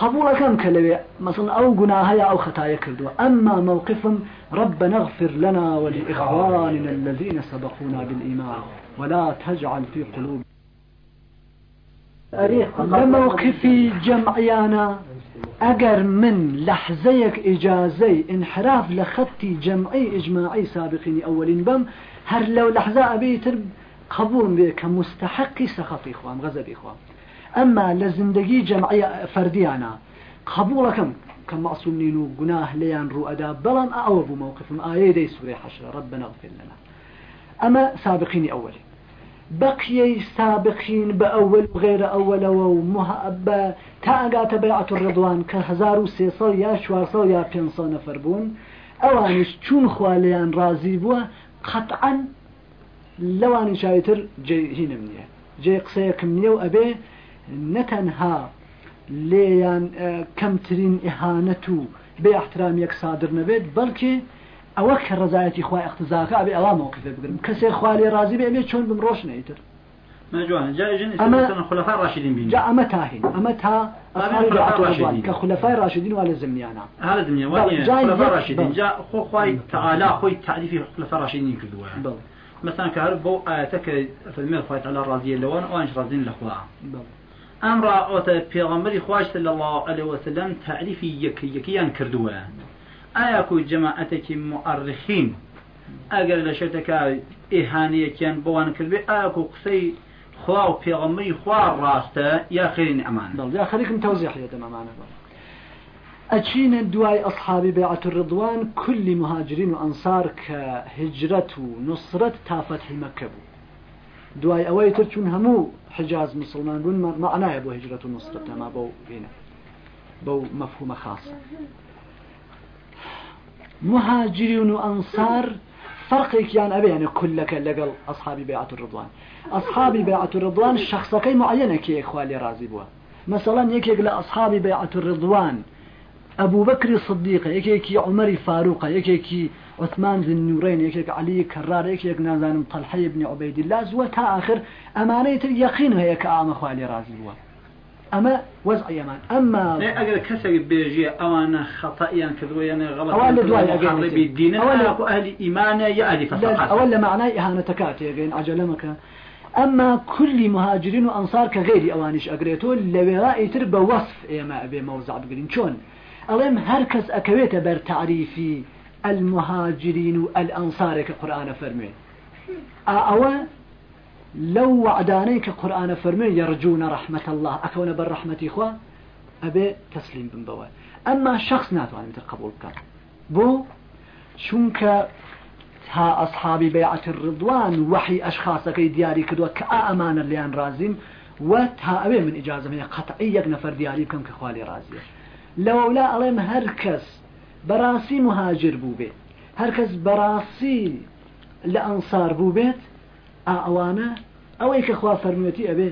قبولەکەم کە لەوێ مثلا ئەو گوناهەیە ئەو خەتایە کردووە ئەمما مووقفم رب نغفر لنا ولإخواننا الذين سبقونا بالإيمان. ولا تجعل في قلوب لموقفي جمعيانا. أجر من لحظيك إجازي انحراف لخطي جمعي إجماعي سابقين أولين بم. هر لو لحظة أبيتر قبول بي كمستحقي سخطي إخوان غزل إخوان. أما لزندگي جمعي فرديانا قبولكم كمعصومين وقناه ليان رؤدا بلان أو أبو موقفهم آية دي سوري حشرة ربنا اغفر لنا. أما سابقين أولين بقيي سابقين بأول وغير أولەوە و محبە تا ئەگاتە بەعات ڕدوان کە 1300 یا 400 یا 500 نەفر بوون ئەوانش چون خوالیان رازی بووە قەتعاً لەوانی چاویتر جهینم نییە. جێ قسەیەکم نیە و ئەبێ نەتەنها لێیان کەمترین ئیهانەت و بێ احترام یەک سادر نەبێت بەڵکێ ئەوە کە ڕزایەتی خخوای اختزاکە ئەبێ ئەوا مووقفێ بگرم کەسێ خوالی رازی بێ ئەمێ چۆن بم ڕۆژ نەیتر جا ئەمە تاهین ئەمە تا کە خلفای راشدین وا لە زمانیانە خۆخوای تعالا خۆی تعریفی خلفا راشدین. کردووە مثلا کە هەر بۆ ئاەتەکە فەرمێ خۆی تعالا ڕازیە لەوان ئەوانش ڕازین لەخوا ئەمڕ ئۆتە پێغەمبەری خواشتە لە الله عليه وسلم تعریفی یەک یەکیان کردووە ئایا کو جەماعەتێکی مؤرخین ئەگەر لە شێتەکە ئێهانەیەکیان بۆوان کردێ ئایا و قسەی خوا و پێغەمەی خوا ڕاستە یا خێرین ئەمان یا خەریکم تەوزیحەتە ئەمانە ئەچینە دوای ئەصحابی بێعەت ڕدوان کولی مهاجرین و ئەنسار کە هجرەت و نصرەت تافەتحی مەکە بوو. دوای ئەوەی تر چون هەموو حجاز مسلمان بوون معنایە بۆ هجرەت و نصرەت ئەما بەو بینە بەو مەفهومە خاصە. مهاجرين وأنصار فرقك يعني أبي يعني كلك لقل أصحاب بيعة الرضوان. أصحاب بيعة الرضوان الشخص كي معينة كي إخوالي رازي بوا. مثلا يكيك لأصحاب بيعة الرضوان أبو بكر الصديق يكيك عمر فاروق يكيك عثمان ذي النورين يكيك علي كرار يكيك نازان طلحي بن عبيد الله زوتا آخر أمانية يقين هي كأعم أخوالي رازي بوا. أما وضع يمان. أما لا أجل كسر بيجي أنا خطأ يعني كذو يعني غلط أولا دواي أجل بالدين أولا أهل إيمان يا أهل فسقات. أولا معناه إهانة تكات يجين عجلمك أما كل مهاجرين وأنصار كغير أوانش أجريتو لوراء وصف إما أبي موزع بقرين. شون؟ ألم هركز أكويت بر تعريفي المهاجرين والأنصار كقرآن فرمي. أولا لو وعدانيك قرآن فرمي يرجون رحمة الله أكون بالرحمة إخوة؟ أبي تسليم بن بوا أما شخص ناتوان مثل قبول كان. بو شونك ها أصحاب بيعة الرضوان وحي أشخاصك دياري كدوا كأمان الليان رازين وتا أبي من إجازة من قطعية نفر دياري بكم كخوالي رازية لو لا ألم هركس براسي مهاجر بو بيت. هركس براسي لأنصار بو بيت ئەوانە ئەوەی کە خوا فەرموێتی ئەبێ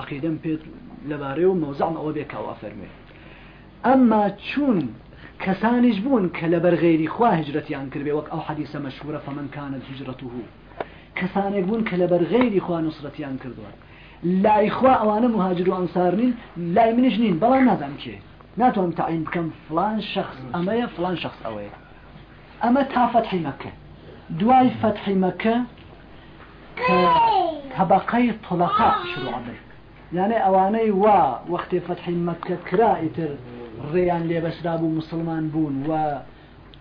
عقیدەم پێت لەبارەی و مەوزعم ئەوە بێ کەوا فەرموێ ئەمما چون کەسانیش بوون کە لە بەرغێری خوا هجرەتیان کردێ وەک ئەو حەدیسە مەشهورە فەمەن کانت هجرەته کەسانێک بوون کە لەبەر غەیری خوا نوسرەتیان کردووە. لای خوا ئەوانە مهاجر و ئەنسار نین لای منیش نین بەڵام نازانم کێ. ناتوانم تعین بکەم فلان شخص ئەمەیە فلان شخص ئەوەیە. ئەمە تا فەتحی مەکە. دوای فەتحی مەکە طبقەی طلقاء شروع بێت يعني ئەوانەی وا مەکە کرا ئیتر ڕێیان لێبەسرا بوو مسلمان بوون و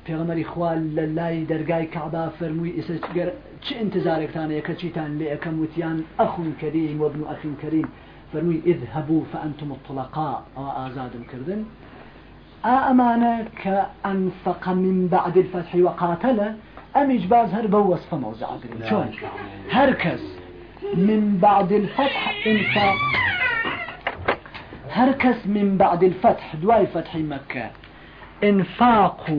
پێغمەری خوال لە لای دەرگای کعبا فەرمووی ئێسگەر چ انتظارێکتانەیە کە چیتان لێ؟ ئەەکەم وتیان ئەخون کەریم وەبن و ئەخین کەریم فەرمووی ئذ هەبوو فأنتم الطلقاء. ئازادم کردن. ئەمانە کە ئەنفق من بعد الفتح وقاتل ئەمیش باز هەر بە وەصفە مەوزعگرن چۆن هەر کەس من بعد الفتح انفاق. هر كس من بعد الفتح دواي فتح مكة انفاق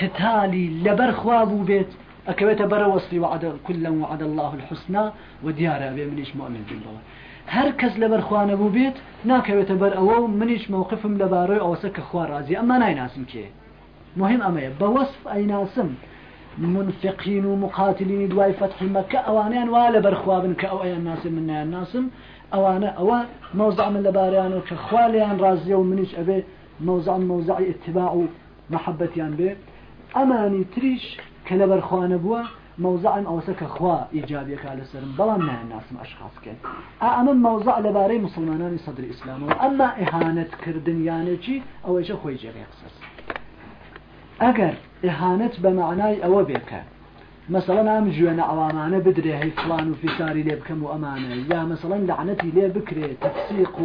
قتالي لبر خوابو بيت أكبت برا وصلي وعد كلا وعد الله الحسنى وديارة أبي منيش مؤمن بالله هر كس لبر خوان أبو بيت ناكبت بر أو منيش موقفهم لباري أو سك خوار رازي أما ناي ناسم كي مهم بوصف أي ناسم. منفقين ومقاتلين دواي فتح مكة أوانيان ولا برخوابن كأو أي الناس من الناسم أوانا أوا موضع من لباريان كخواليان رازية ومنيش أبي موضع موضع اتباع محبتيان به. أماني تريش كلبر خوان بوا موضع أو سك خوا إيجابية على سرم. بلان نه الناس ما أشخاص كن أما موضع لباري مسلمانان صدر الإسلام أما إهانة كردن يعني أو إيش خوي جري قصص. أجر إهانة بمعنى أو بيك مثلا أم جوانا عوامانه بدري هي فلان وفي ساري ليه بكم وأمانة يا مثلا لعنتي ليه بكري تفسيق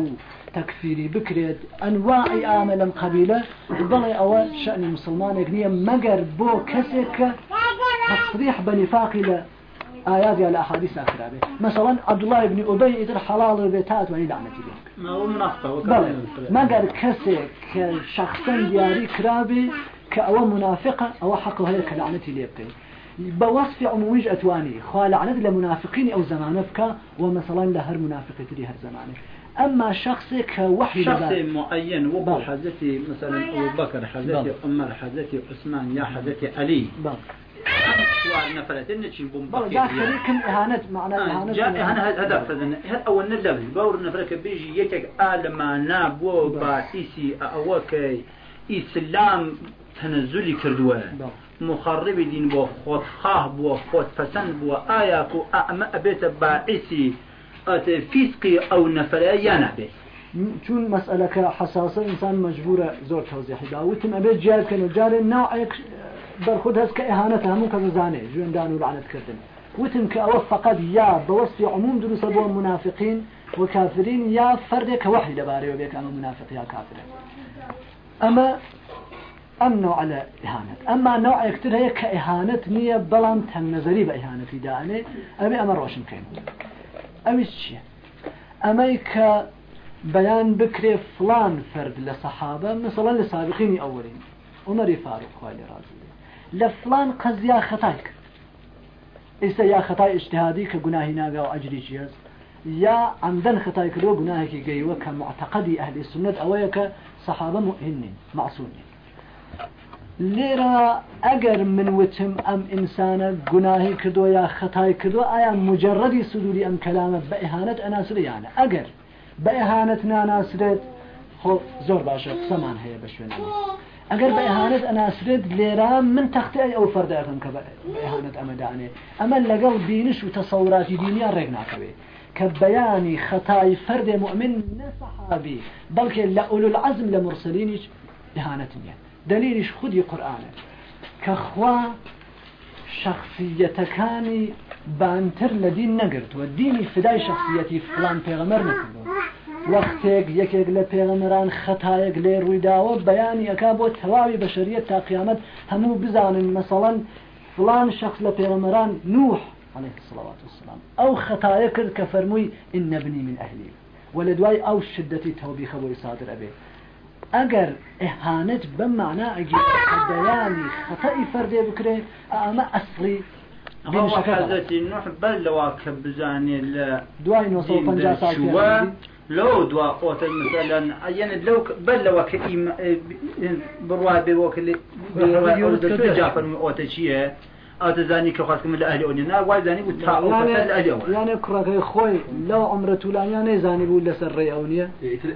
تكفيري بكري أنواع آمل قبيلة بغي أول شأن مسلمان يقنية مقر بو كسك تصريح بنفاق إلى آيات على أحاديث آخرة مثلا عبد الله بن أبي إذا حلال بيتات وني ليه ما هو منافقة بلى مقر كسك شخصا دياري كرابي كأو منافقة أو حقه هيك لعنتي ليه بكي بوصف عموميج أتواني. خال عند لمنافقين أو زمانفك ومثلا لهر منافق تري هر زمانه. أما شخص كوحي شخص معين وقع حزتي مثلا أبو بكر حزتي عمر حزتي عثمان يا حزتي علي. بل سؤال نفرتين كم إهانة معنى إهانة جاء أنا هذا فذن هل أول نلبس؟ باور نفرك. بيجي يتك آل ما ناب وباسيسي أوكي. إسلام تنزلي كردوه بل مخرب دين بو خود خواه بو خود پسند بو آیا کو اعمى ابيت باعثي آت فيسقي أو نفرية يا نبي چون مسألة حساسة إنسان مجبورة زور توضيح دا وتم أبيت جار كانوا جار نوعك برخود هز كإهانة همو كزاني جوين دانو لعنت كردن وتم كأوف فقط يا بوصف عموم دروس بو منافقين وكافرين يا فرد كوحي لباري وبيك أما منافق يا كافر أما أم نوع على إهانة؟ أما نوع يكتر هي كإهانة نية بلان تنظري بإهانة في دانه أبي أمر روشن كين أبي الشيء أما ك بيان بكري فلان فرد لصحابة مثلا لسابقين أولين. عمر فاروق خوالي رازي. لفلان قزيا خطايك. إيسا يا خطاي اجتهادي كجناهي ناقا وأجري جيز يا عمدن خطاي كدو جناهي كجيوة كمعتقدي أهل السنة أويك صحابة مؤهنين معصومين لێرە ئەگەر من وتم ئەم ئینسانە گوناهی کردو یا خەتای کردو ئایا مجرڕدی سودوری ئەم کەلامە بە ئەهانەت ئەناسریانە ئەگەر بە ئەهانەت ناناسرێت خۆ زۆر باشە قسەمان هەیە بە شوێن ئەگەر بە ئەهانەت ئەناسرێت لێرە من تەختی ئەو فەردەکەم کە بە ئەهانەت ئەمەدانێ ئەمە لەگەڵ بینش و تەسەوراتی دینیان ڕێک ناکەوێت کە بەیانی خەتای فەردێ مؤمن بەڵکێ لە ئولو العزم لە مرسلینیش ئەهانەت نیە دليلش خودي قرآن كخوا شخصيتكاني بانتر لدين نقرت والديني فداي شخصيتي فلان پیغمبر نکردو وەختێک یەکێک لە پێغەمەران خەتایەک ئەک بۆ تەواوی بەشریت تا قیامەت هەموو بزانن مەسەڵەن فلان شخص لە نوح عليه الصلاة والسلام. أو خطايا كرد كفرموي إن ابني من أهلي ولدواي أو شدتي توبيخ أبو صادر أبي ئەگەر ئەهانت بەم معنا ئەگی دەیانی خەتەی فەردێ بکرێ ئەمە ئەسڵی حەزەتی نوح بەر لەوا کە بزانێ لە دوای 950 سال شووە لەو دوا ئۆتە مثلەن ئەەنە لەو بەر لەوە کە بڕوا بێ وەکە جافەرمی ئۆتە چییە؟ ئەو دەزانی کە خواستکەم لە ئەهلی ئەوە ناوای زانی بوو تا ئەو یانێ کەسە لە ئەهلی ئەوە یانێ کوڕەکەی خۆی لەو عمرە توولانیان نەیزانی بوو لەسەر ڕێ ئەو نییە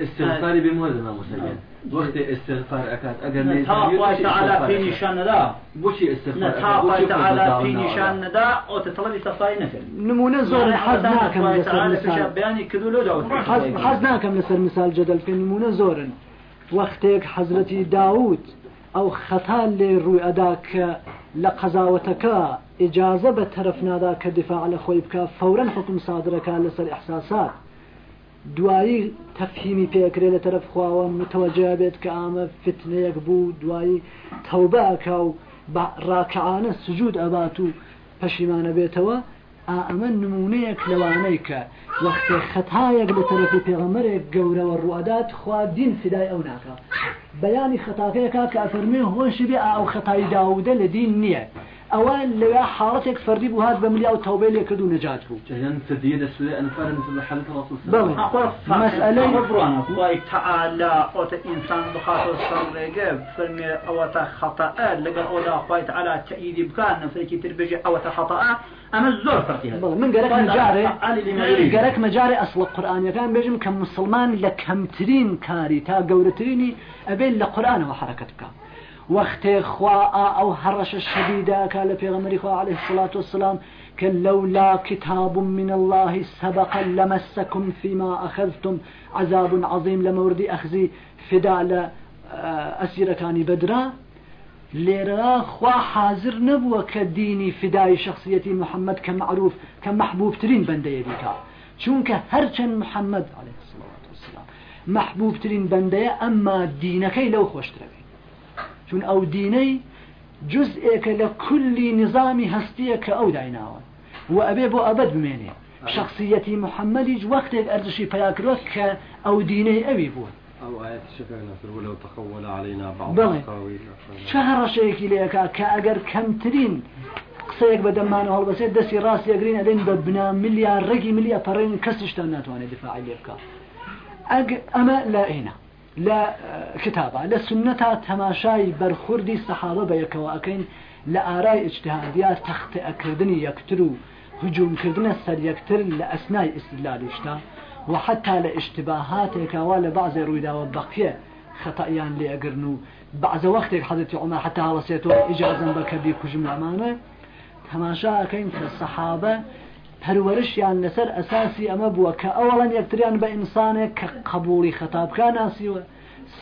استغفاری بێ مۆ لەما مسلمان. وەختی استغفار ئەکات ئەگەر تاخوای تعالا پێی نیشان نەدا بۆچی نە استغفار تاخوای تعالا پێی نیشان نەدا ئەو تەڵەبی سەفای نەکرد نمونە زۆر حەز ناکەم لەسەر مثال. بەیانی کردو لۆ حەز- حەز ناکەم لەسەر مثال نمونە زۆرن وەختێک حەزرەتی داوت ئەو خەتان لێ ڕووی ئەدا کە لە قەزاوەتەکە ئجازە بە تەرەف نادا کە دفاع لە خۆی بکە فەورەن حکم سادرەکە لەسەر ئەحساسات. دوایی تەفهیمی پێکرێ لە تەرەف خواوە متوەجه بێت کە ئامە فتنەیەک بوو. دوایی تەوبە ئەکا و بە ڕاکعانە سجود ئەبات و پەشیمانە بێتەوە. ئەمە نمونەیەک لەوانەی کە وەختێ خەتایەک لە تەرەفی پێغەمەرێک گەورەوە ڕوادات خوا دین فدای ئەو ناکە. بەیانی خەتاکەیەکا کە ئەفەرمێ هۆشی بێ ئا ئەو خەتای داودە لە دین نییە. ئەوە لەوێ حاڵەتێک فەردی بوو هات بە ملیا و تەوبێ لێ کرد و نەجات بوو جهنم تدية السورة أنا فارن مثل حالة الرسول صلى. الله عليه وسلم. مسألة بڕوانە خی تعالا ئۆتە ئینسان بخاتۆ سەر ڕێگە فەرمێ ئەوەتە خەتەئە لەگەڵ ئەودا خی تعالا تەئیدی بکات نفسێکی تر بێژێ ئەوەتە خەتەئە ئەمە زۆر فەرقی هەیە بەڵێ من گەرەک مجارێ علی لما يريد. گەرەک مەجارێ ئەسڵ قورآانیەکان بێژم کە مسلمان لە کەمترین کاری تا لە قورآانەوە حرەکەت بکە وەختێ خوا ئەو هەڕەشە شەدیداکە لە پێغەمەری خوا عليه الصلاة والسلام کە لولا كتاب من الله سبق لمسكم فيما أخذتم عذاب عظيم لمورد أخزي فدا لە ئەسیرەکانی بەدرا لێرە خوا حاضر نەبووە کە دینی فدای شخصیەتی محەممەد کە معروف کە محبوبترین بەندەیە بیکا چونکە محەممەد عليه الصلاة والسلام محبوبترین بەندەیە ئەمما دینەکەی لەو خۆشترەوی چون ئەو دینەی جزئێکە لە کولی نظامی هەستیە کە ئەو دایناوە. و ئەبێ بۆ ئەبد بمێنێ. شخصیەتی محەممەدیش وەختێک ئەرزشی پیاکرۆ کە ئەو دینەی ئەوی علينا بعض. الأقاويل چه هەڕەشەیەکی لەیەکا کە ئەگەر کەمترین قسەیەک بە دەمانە هەڵبەسێت دەستی ڕاستی ئەگرین ئەدەین بە بنا ملیار ڕێگی ملیە پەڕێن کەسیشتان ناتوانێت دفاعی لێ بکە. ئەمە لا ئینە لە کتابە لە سنەتا تەماشای بەرخوردی سەحابە بە یەکەوە ئەەکەین لە ئارای اجتهادیا تەختە ئەکردنی یەکتر و هجومکردنە سەر یەکتر لە ئەسنای ئیسلالیشتا و حتا لە اشتباهاتێکاوا لە بعضێ ڕوویداوە بەقیە خەتاییان لێ ئەگرن و بعضە وەختێک حەزەتی عمر هەڵەسێتەوە ئیجازم بە کەبی کوژم لەمانە تەماشا ئەەکەین کە سەحابە پەروەرشیان لەسەر ئەساسی ئەمە بووە کە ئەوڵەن یەکتریان بە ئینسانێک کە قبولی خەتابکان ناسیوە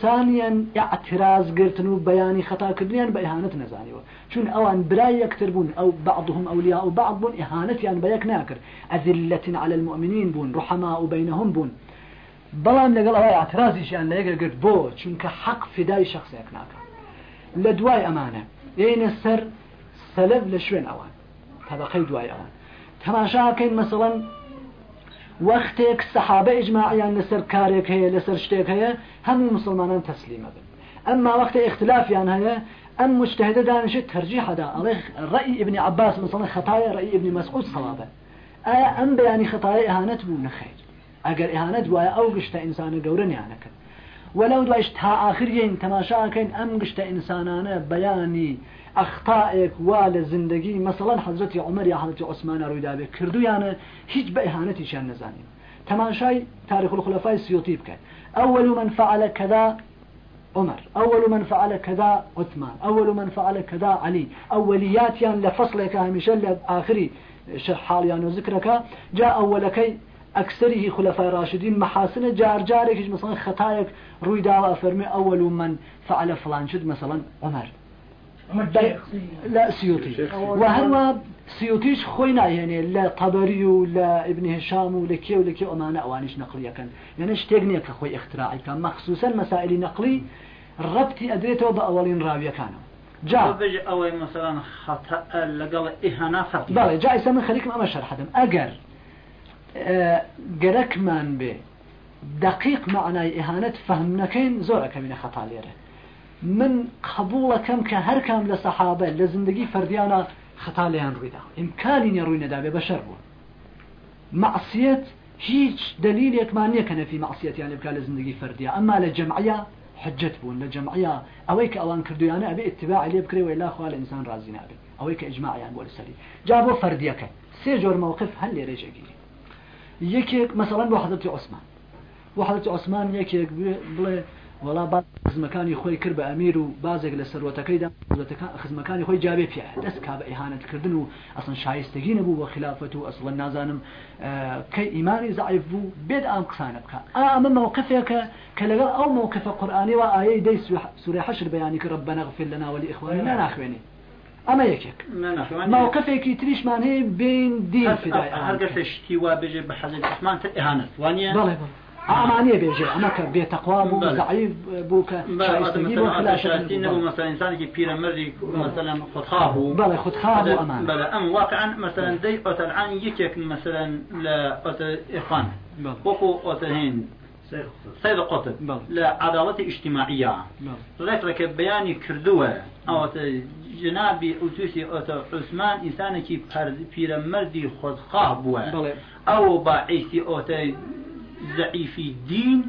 سانیان اعتراضگرتن و بەیانی خەتاکردنیان بە ئیهانت نەزانیوە. چون ئەوان برای یەکتر بوون ئەو بعضهم ئەولیا و بعض بوون ئیهانەتیان بە یەک ناکرد. ئەذلة على المؤمنين بوون رحماء بينهم بوون. بەڵام لەگەڵ ئەوەی اعتراضیشیان لە یەکگرت بۆ چونکە حەق فدای شخصێک ناکە. لە دوای ئەمانە یینە سەر سەلب لە شوێن ئەوان طبقەی دوای ئەوان. تەماشاکەین مەسەڵەن وەختێک سەحابە ئیجماعیان لەسەر کارێک هەیە لەسەر شتێک هەیە هەموو مسلمانان تەسلیمە بن. ئەمما وەختە اختلافیان هەیە ئەم مجتهدە دانشێت تەرجیحەدا ئەڵێ ڕەئی ابن عباس مثلا خەتایە ڕەئی ابن مسعود صوابە ئایا ئەم بەیانی خەتایە ئەهانەت بوو نەخیر ئەگەر ئەهانەت وایە ئەو گشتە ئینسانە گەورە نیانەکەن. ولو دوایش تا آخرین تەماشاکەین ئەم گشتە ئینسانانە بەیانی ئەخطائێک وا زندگی. مثلا حضرتی عمر یا عثمان ڕوویدا بێ کردویانە هیچ بە ئەهانەتیشان نەزانین تەماشای تاریخ الخلفاء سیوطی بکەن أول من فعل كذا عمر أول من فعل كذا عثمان أول من فعل كذا علي أولياتيان لفصلك هميشه لآخري حاليان وذكرك جاء أولكي أكثره خلفاء راشدين محاسن جار جارك مثلا خطايك روي داوا فرمي أول من فعل فلان شد مثلا عمر. لا سيوطي. وهروە سیوتیش خۆی نایێنێ لە تەبەری و لە ابن هشام و لە کێ و لە کێ ئەمانە ئەوانش نقلیەکەن یعنی شتێک نییە کە خۆی اختراعیکە مەخصوسن مەسائلی نقلی ڕەتی ئەدرێتەوە بە ئەوەڵین ڕاویەکانەوە جا بێژە ئەوەی مثلا خەتە لەگەڵ ئیهانا فەرقی بەڵێ جا ئیسا من خەریکم ئەمە شەرحەدەم ئەگەر گەرەکمان بێ دقیق معنای ئیهانەت فەهمنەکەین زۆر ئەەکەمینە خەتا من قبولەکەم کە هەر کام لە سەحابە لە زندگی فەردیانە خەتا لیان ڕوویدا ئیمکانی ڕووی نەدا بێ بەشەر بوون معسیەت هیچ دلیلێکمان نییە کە نەفی معسیەتیان لێ بکە لە زندگی فەردیە ئەمما لە جەمعە حجت بوون لە جەمعە ئەوەی کە ئەوان کردویانە ئەبێ اتباع لێ بکرێ و لا خوا لە ئینسان ڕازی نابێت ئەوەی کە ئجماعیان بۆ لەسەری جا بۆ فەردیەکە سێ جۆر مووقف هەل لێ ڕێژەگیری یەکێک مەسەڵەن بۆ حەزەتی عوسمان بۆ حەزەتی عوسمان یەکێک بڵێ وڵا با خزمەکانی خۆی کرد بە ئەمیر و بازێک لە سەرۆتەکەیدا خزمەکانی خۆی جابێ پێ دەست کا بە ئیهانەتکردن و ئەسن شایستگی نەبوو بە خلافەت و ئەسڵەن نازانم کەی ئیمانی زعیف بوو بێت ئام قسانە بکە ئەمە مووقفێکە کە لەگەڵ ئەو مووقفە قورآانی و ئاەی دەی سوورە حشر بەیانی کە ڕبەنە غفر لەنا ولی ئیخوانی ناخوێنێ ئەمە یەکێک. مووقفێکی تریشمان هەیە بین دین فدای هەرگەسە شتی وا بێژێ بە حەزت عثمان تە ئیهانەت. وانە بەڵێ بڵێ ئەمە کە بێتەقوا بوو زعیف بوو کە شایستگی بۆ خلافەتی نەبوو مثلا ئینسانێکی پیرەمەردی مثلا خودخواه بوو بەڵێ خودخواه بوو ئەمان بەڵێ ئەم واقعا مثلا دەی ئۆتەلعان یەکێک مثلا لە ئۆتە ئێخوان وەکو ئۆتەهین سيد قطب. لعدالة اجتماعية. ذكرك بياني كردوة. أو جنابي أوتوسي أوتو عثمان إنسانك بيرمردي خودخواه بوه أو باعثي أوتو ضعيف الدين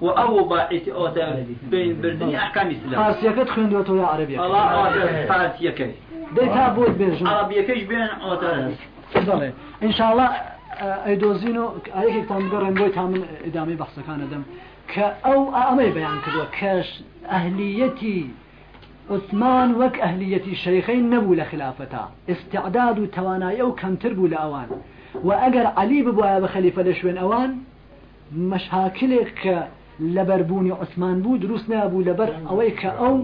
وأو باعث أوتا بين بردني أحكام الإسلام فارسية تخوين يا عربية الله فارسية كي ديتا بود بيرجم عربية كيش بين أوتا إن شاء الله ئەیدۆزین و ئایەکێکتان بگەڕێن بۆی تا من ئدامی بەحسەکانە دەم. کە ئەو ئەمەی بەیان کردووە کەش ئەهلیەتی عثمان ئەهلیەتی شەیخەی نەبوو لە خلافەتا. استعداد و توانایی ئەو کەمتر بوو لە ئەوان. و ئەگەر علی مەشاکلێک کە لەبەربوونی عثمان بوو دروست نابوو لەبەر ئەوەی کە ئەو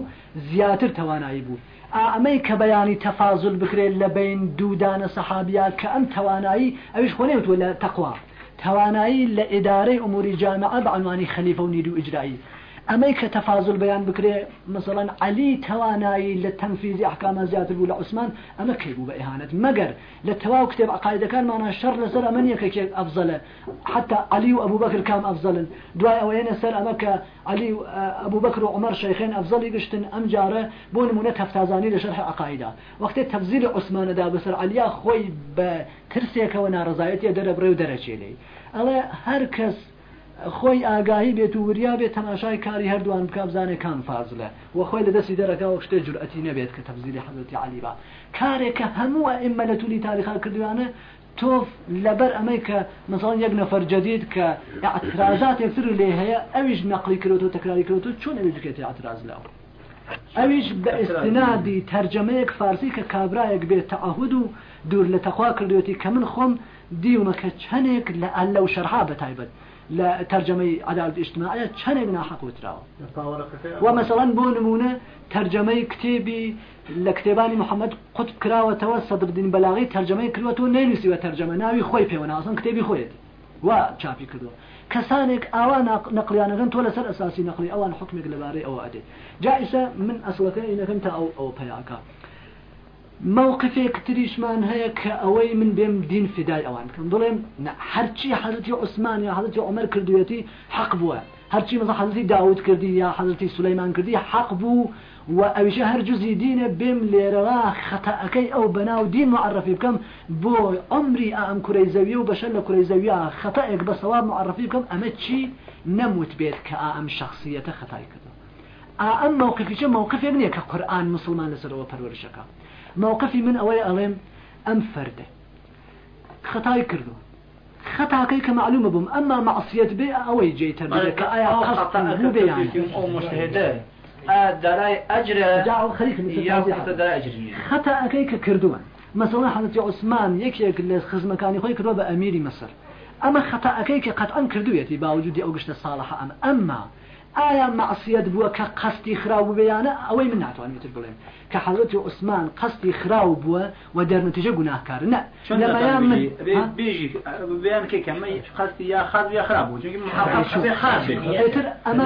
زیاتر توانایی بوو. ئەمەی کە بەیانی تەفازل بکرێت لە بین دوودانە سەحابیا کە ئەم توانایی ئەوش خۆنێوتوە لە تەقوا. توانایی لە ئێدارەی ئوموری جامعە بە عنوانی خەلیفە و نیرو ئجرایی. ئەمەی کە تەفازل بەیان بکرێ مثلەن علی توانایی لە تەنفیزی ئەحکامە زیاتر بوو لە عوسمان ئەمە کەی بوو بە ئیهانەت مەگەر لە تەواو کتێب عقایدەکانمانە شەڕ لەسەر ئەمە نییە کەکێک ئەفزەلە حتا علی و ئەبوو بەکر کام ئەفزەلن دوای ئەوەیە سەر ئەمە کە علی ئەبوو بەکر و عمر شەیخێن ئەفزەلی گشتن ئەم جارە بۆ نمونە تەفتازانی لە شەرح عقایدا وەختێ تەفزیل عوسمانەدا بەسەر و خۆی ئاگاهی بێت و وریا بێت تەماشای کاری هەردووان بک بزانێ کام فازلە و خۆی لە دەستی دەرەکەەوە شتێ جورئەتی نەبێت کە تەبزیلی حەزەتی علیبا کارێکە هەموو ئێمە لە تولی تاریخا کردوانە تۆف لەبەر ئەمەی کە مثلا یەک نەفەر جدید کە اعتراضات یەکتر لێ هەیە ئەویش نەقلی کرێت و تەکراری کرێت و چۆن ئەوی بکێت اعتراض لەوە ئەویش بە ئستنادی تەرجەمەیەک فارسی کە کابراایەک بێت تەعهود و دوور لە تەخوا کردوێتی کە من خۆم دیومە کە چەندێک لە ئەل و شەرها بەتایبەت. لترجمه عدالت اجتماعی چند ناحق وتراو و مثلا بو نمونه ترجمه کتابی لكتابان محمد قطب كراوة صدر الدين بلاغي ترجمه كروتو نينسي وترجمه ناوي خوي بيونا اصلا كتابي خوي و چاپی کردو کەسانێک ئاوا نەقلیانەکەن تۆ لەسەر ئەساسی نەقلی ئەوان حکمێک لەبارەی ئەوە ئەدێت. جائسە من ئەسڵەکە ئینەکەم تا ئەو ئەو پیاکە. مووقفێک تریشمان هەیە کە ئەوەی من بێم دین فدای ئەوان. بکەم بڵێم هەرچی حەزتی عوسمان یا حەزتی عمر کردوێتی حەق بووە. هەرچی مەزە حەزتی داوت کردی یا حەزتی سولەیمان کردی حەق بوو و ئەویشە هەر جوزی دینە بێم لێرەوە خەتەکەی ئەو بەناو دین معرفی بکەم بۆ ئەمری ئەم کوڕی زەوی و بەشە لە کوڕی زەویە خەتەیەک بە سەواب معرفی بکەم ئەمە چی؟ نەموت بێت کە ئەم شخصیەتە خەتای کردو. ئەم مووقفیچە مووقفێک نییە کە قورآن مسلمان لەسەرەوە پەروەرشەکە. مووقفی من ئەوەی ئەڵێم ئەم فەردە خەتای کردو خەتاکەی کە معلومە بووم ئەمما معسیەت بێ ئەوەی جێتە کە ئایا بێیان مشتهدە دارای ئەجرە خەتا ئەەکەی کە کردووە مثلا حەزی عوسمان یەکێک لە خزمەکانی خۆی کردووە بە ئەمیری مەسر ئەمە خەتا ئەەکەی کە قەتعان کردوێتی باوجودی ئەو گشتە ساڵح ئەم ئەمما ئایا معسیەت بووە کە قستی خراو ببیانە ئەوەی من ناتوانێت بڵێن کە حەزەتی عوسمان قستی خراو بووە و دەرنتیجە گوناهکار. بێژی بیان کە کەمەی قستی یا خاز یا خراب ئەتر ئەمە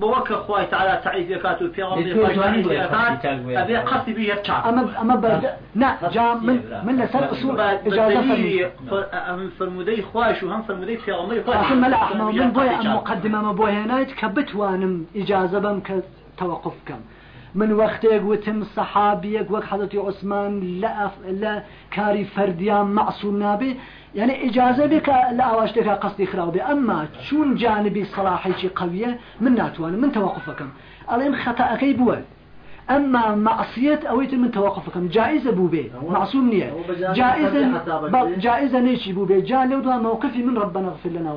بەوە کە خخوای تعالا تعیف کات و پێ بێ چاپ ئەمە ئەمە نه جا من من لەسەر اجازه فرمودەی خوش و هەم فرمودەی ئەحمد من بۆیە مقدمەمە بۆ هێنایت کە بتوانم بم کە توقف بکەم من وەختێک وتم سەحابیەک وەک حەزەتی عوسمان لە کاری فەردیان مەعسوم نابێ یعنی ئجازە بێ لە ئاواشتێکا قستی خراوبێ ئەمما چون جانبی سەلاحێکی قویە من ناتوانم من تەوەقفەکەم ئەڵێم خەتەکەی بووە أما معصية أويت من توقفكم جائزة بوبي معصوم نية. جائزة جائزة نيشي بوبي جاء لو موقفي من ربنا اغفر لنا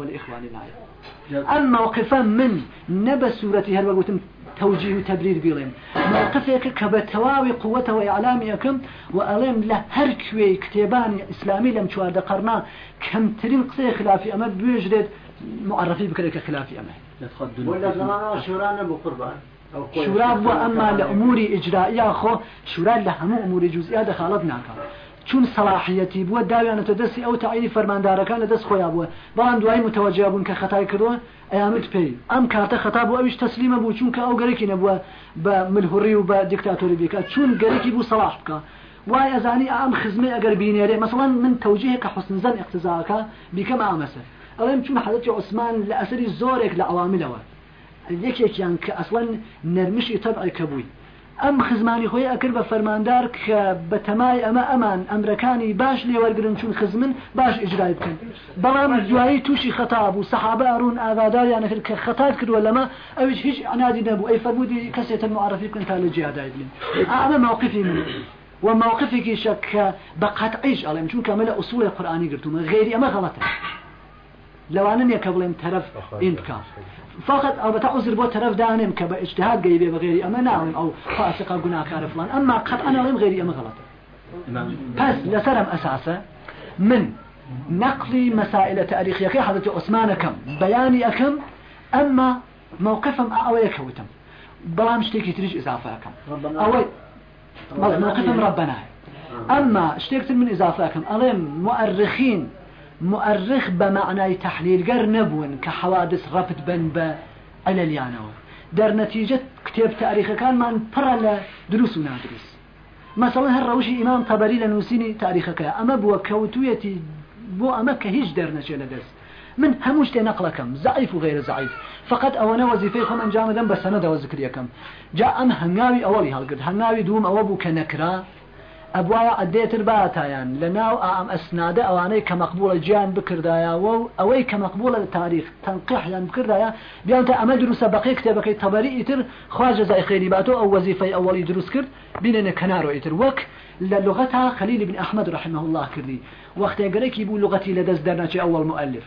والإخواننا الموقفا من نبى سورة هل وقتم توجيه وتبرير بيلين موقفك كبتواوي قوته وإعلاميكم وألم له هركوي كتابان إسلامي لم شوارد قرنا كم ترين قصي خلافي أما بيجرد معرفي بكريك خلافي أما ولا زمان شورا نبو قربان. شورا بو أما لأمور إجرائية خو شورا لهم أمور جزئية دخالت ناكا. چون صلاحیەتی بووە داویانەتە دەستی ئەو تعینی فەرماندارەکان لە دەست خۆیان بووە. بەڵام دوای متوجه بوون کە خەتای کردووە ئەیامت پێی. ئەم کاتە خەتا بوو ئەویش تەسلیمە بوو چونکە ئەو گەرەی نەبووە بە ملهوڕی و بە دیکتاتۆری بکە چون گەرەی بوو سەلاح بکە. وای ئەزانی ئەم خزمەی ئەگەر بینێرێ مثلا من توجيه کە حسنزەن اقتزاکە بیکەم ئامەسە. ئەڵێم چون حەزەتی عوسمان لە ئەسری زۆرێک لە عواملەوە. یەکێکیان کە ئەسڵەن نەرمشی تەبعی کەبووی ئەم خزمانی خۆی ئەکرد بە فەرماندار کە بە تەمای ئەمە ئەمان ئەمرەکانی باش لێوەرگرن چون خزمن باش ئیجرای بکەن. بەڵام دوایی تووشی خەتا بوو. سەحابە ئەڕون ئاگاداریانەکرد کە خەتات کردووە لەمە ئەوش هیچ ئەنادی نەبوو. ئەی فەرمودی کەسێتە معرفی بکەن تا لە جیادای بین ئەمە مووقفی من وموقفێکی شەکە بە قەتعیش ئەڵێم چون کەمە لە ئوسوڵی قورآانی گرتومە غێری ئەمە غەڵەتە لەوانە نیە کە بڵێم تەرەف ئین بکە. فقط أو بتا عذر بو طرف دانم که با اجتهاد جيبه بغيري اما نعم أو فاسقه گناهكار فلان. اما قد أنا لم غيري اما غلط بس لسرم أساسا من نقل مسائل تاريخيه كي حضرت عثمان كم بياني اكم اما موقفهم اوي كوتم بلام شتيكي تريج اضافه كم اوي موقفهم ربنا. اما اشتكت من اضافه كم الم مؤرخين مؤرخ بمعنى تحليل قر نبون كحوادث ربط بن بألاليانو در نتيجة كتاب تاريخ كان من برا دروس ونادرس مثلا هالروشي إمام طبري لنوسيني تاريخك أما بو كوتويتي بو أما كهيج در نشي لدرس من هموش نقلكم ضعيف وغير ضعيف فقط أولا وظيفيكم أنجام ذنب بسند وذكريكم جاء أم هنگاوي أولي هالقد هنگاوي دوم أوبو كنكرا ئەبواە ئەدێتر باتایان لە ناو ئام ئەسنادە ئەوانەی کە مەقبولە گیان بکردایەوە و ئەوەی کە مەقبولە لە تاریخ تەنقیحیان بکردایە بیانتە ئەمە دروستە بەقی کتێبەکەی تەبەری ئیتر خواجە زای خێری باتۆ ئەو وەزیفەی ئەوەڵی دروست کرد بینێنە کەنارۆ ئیتر وەک لە لغەتا خەلیل بن ئەحمد رحمه الله کردی وەختێگەرەکی بوو لغەتی لە دەست دەرناچی ئەوەڵ مؤلف.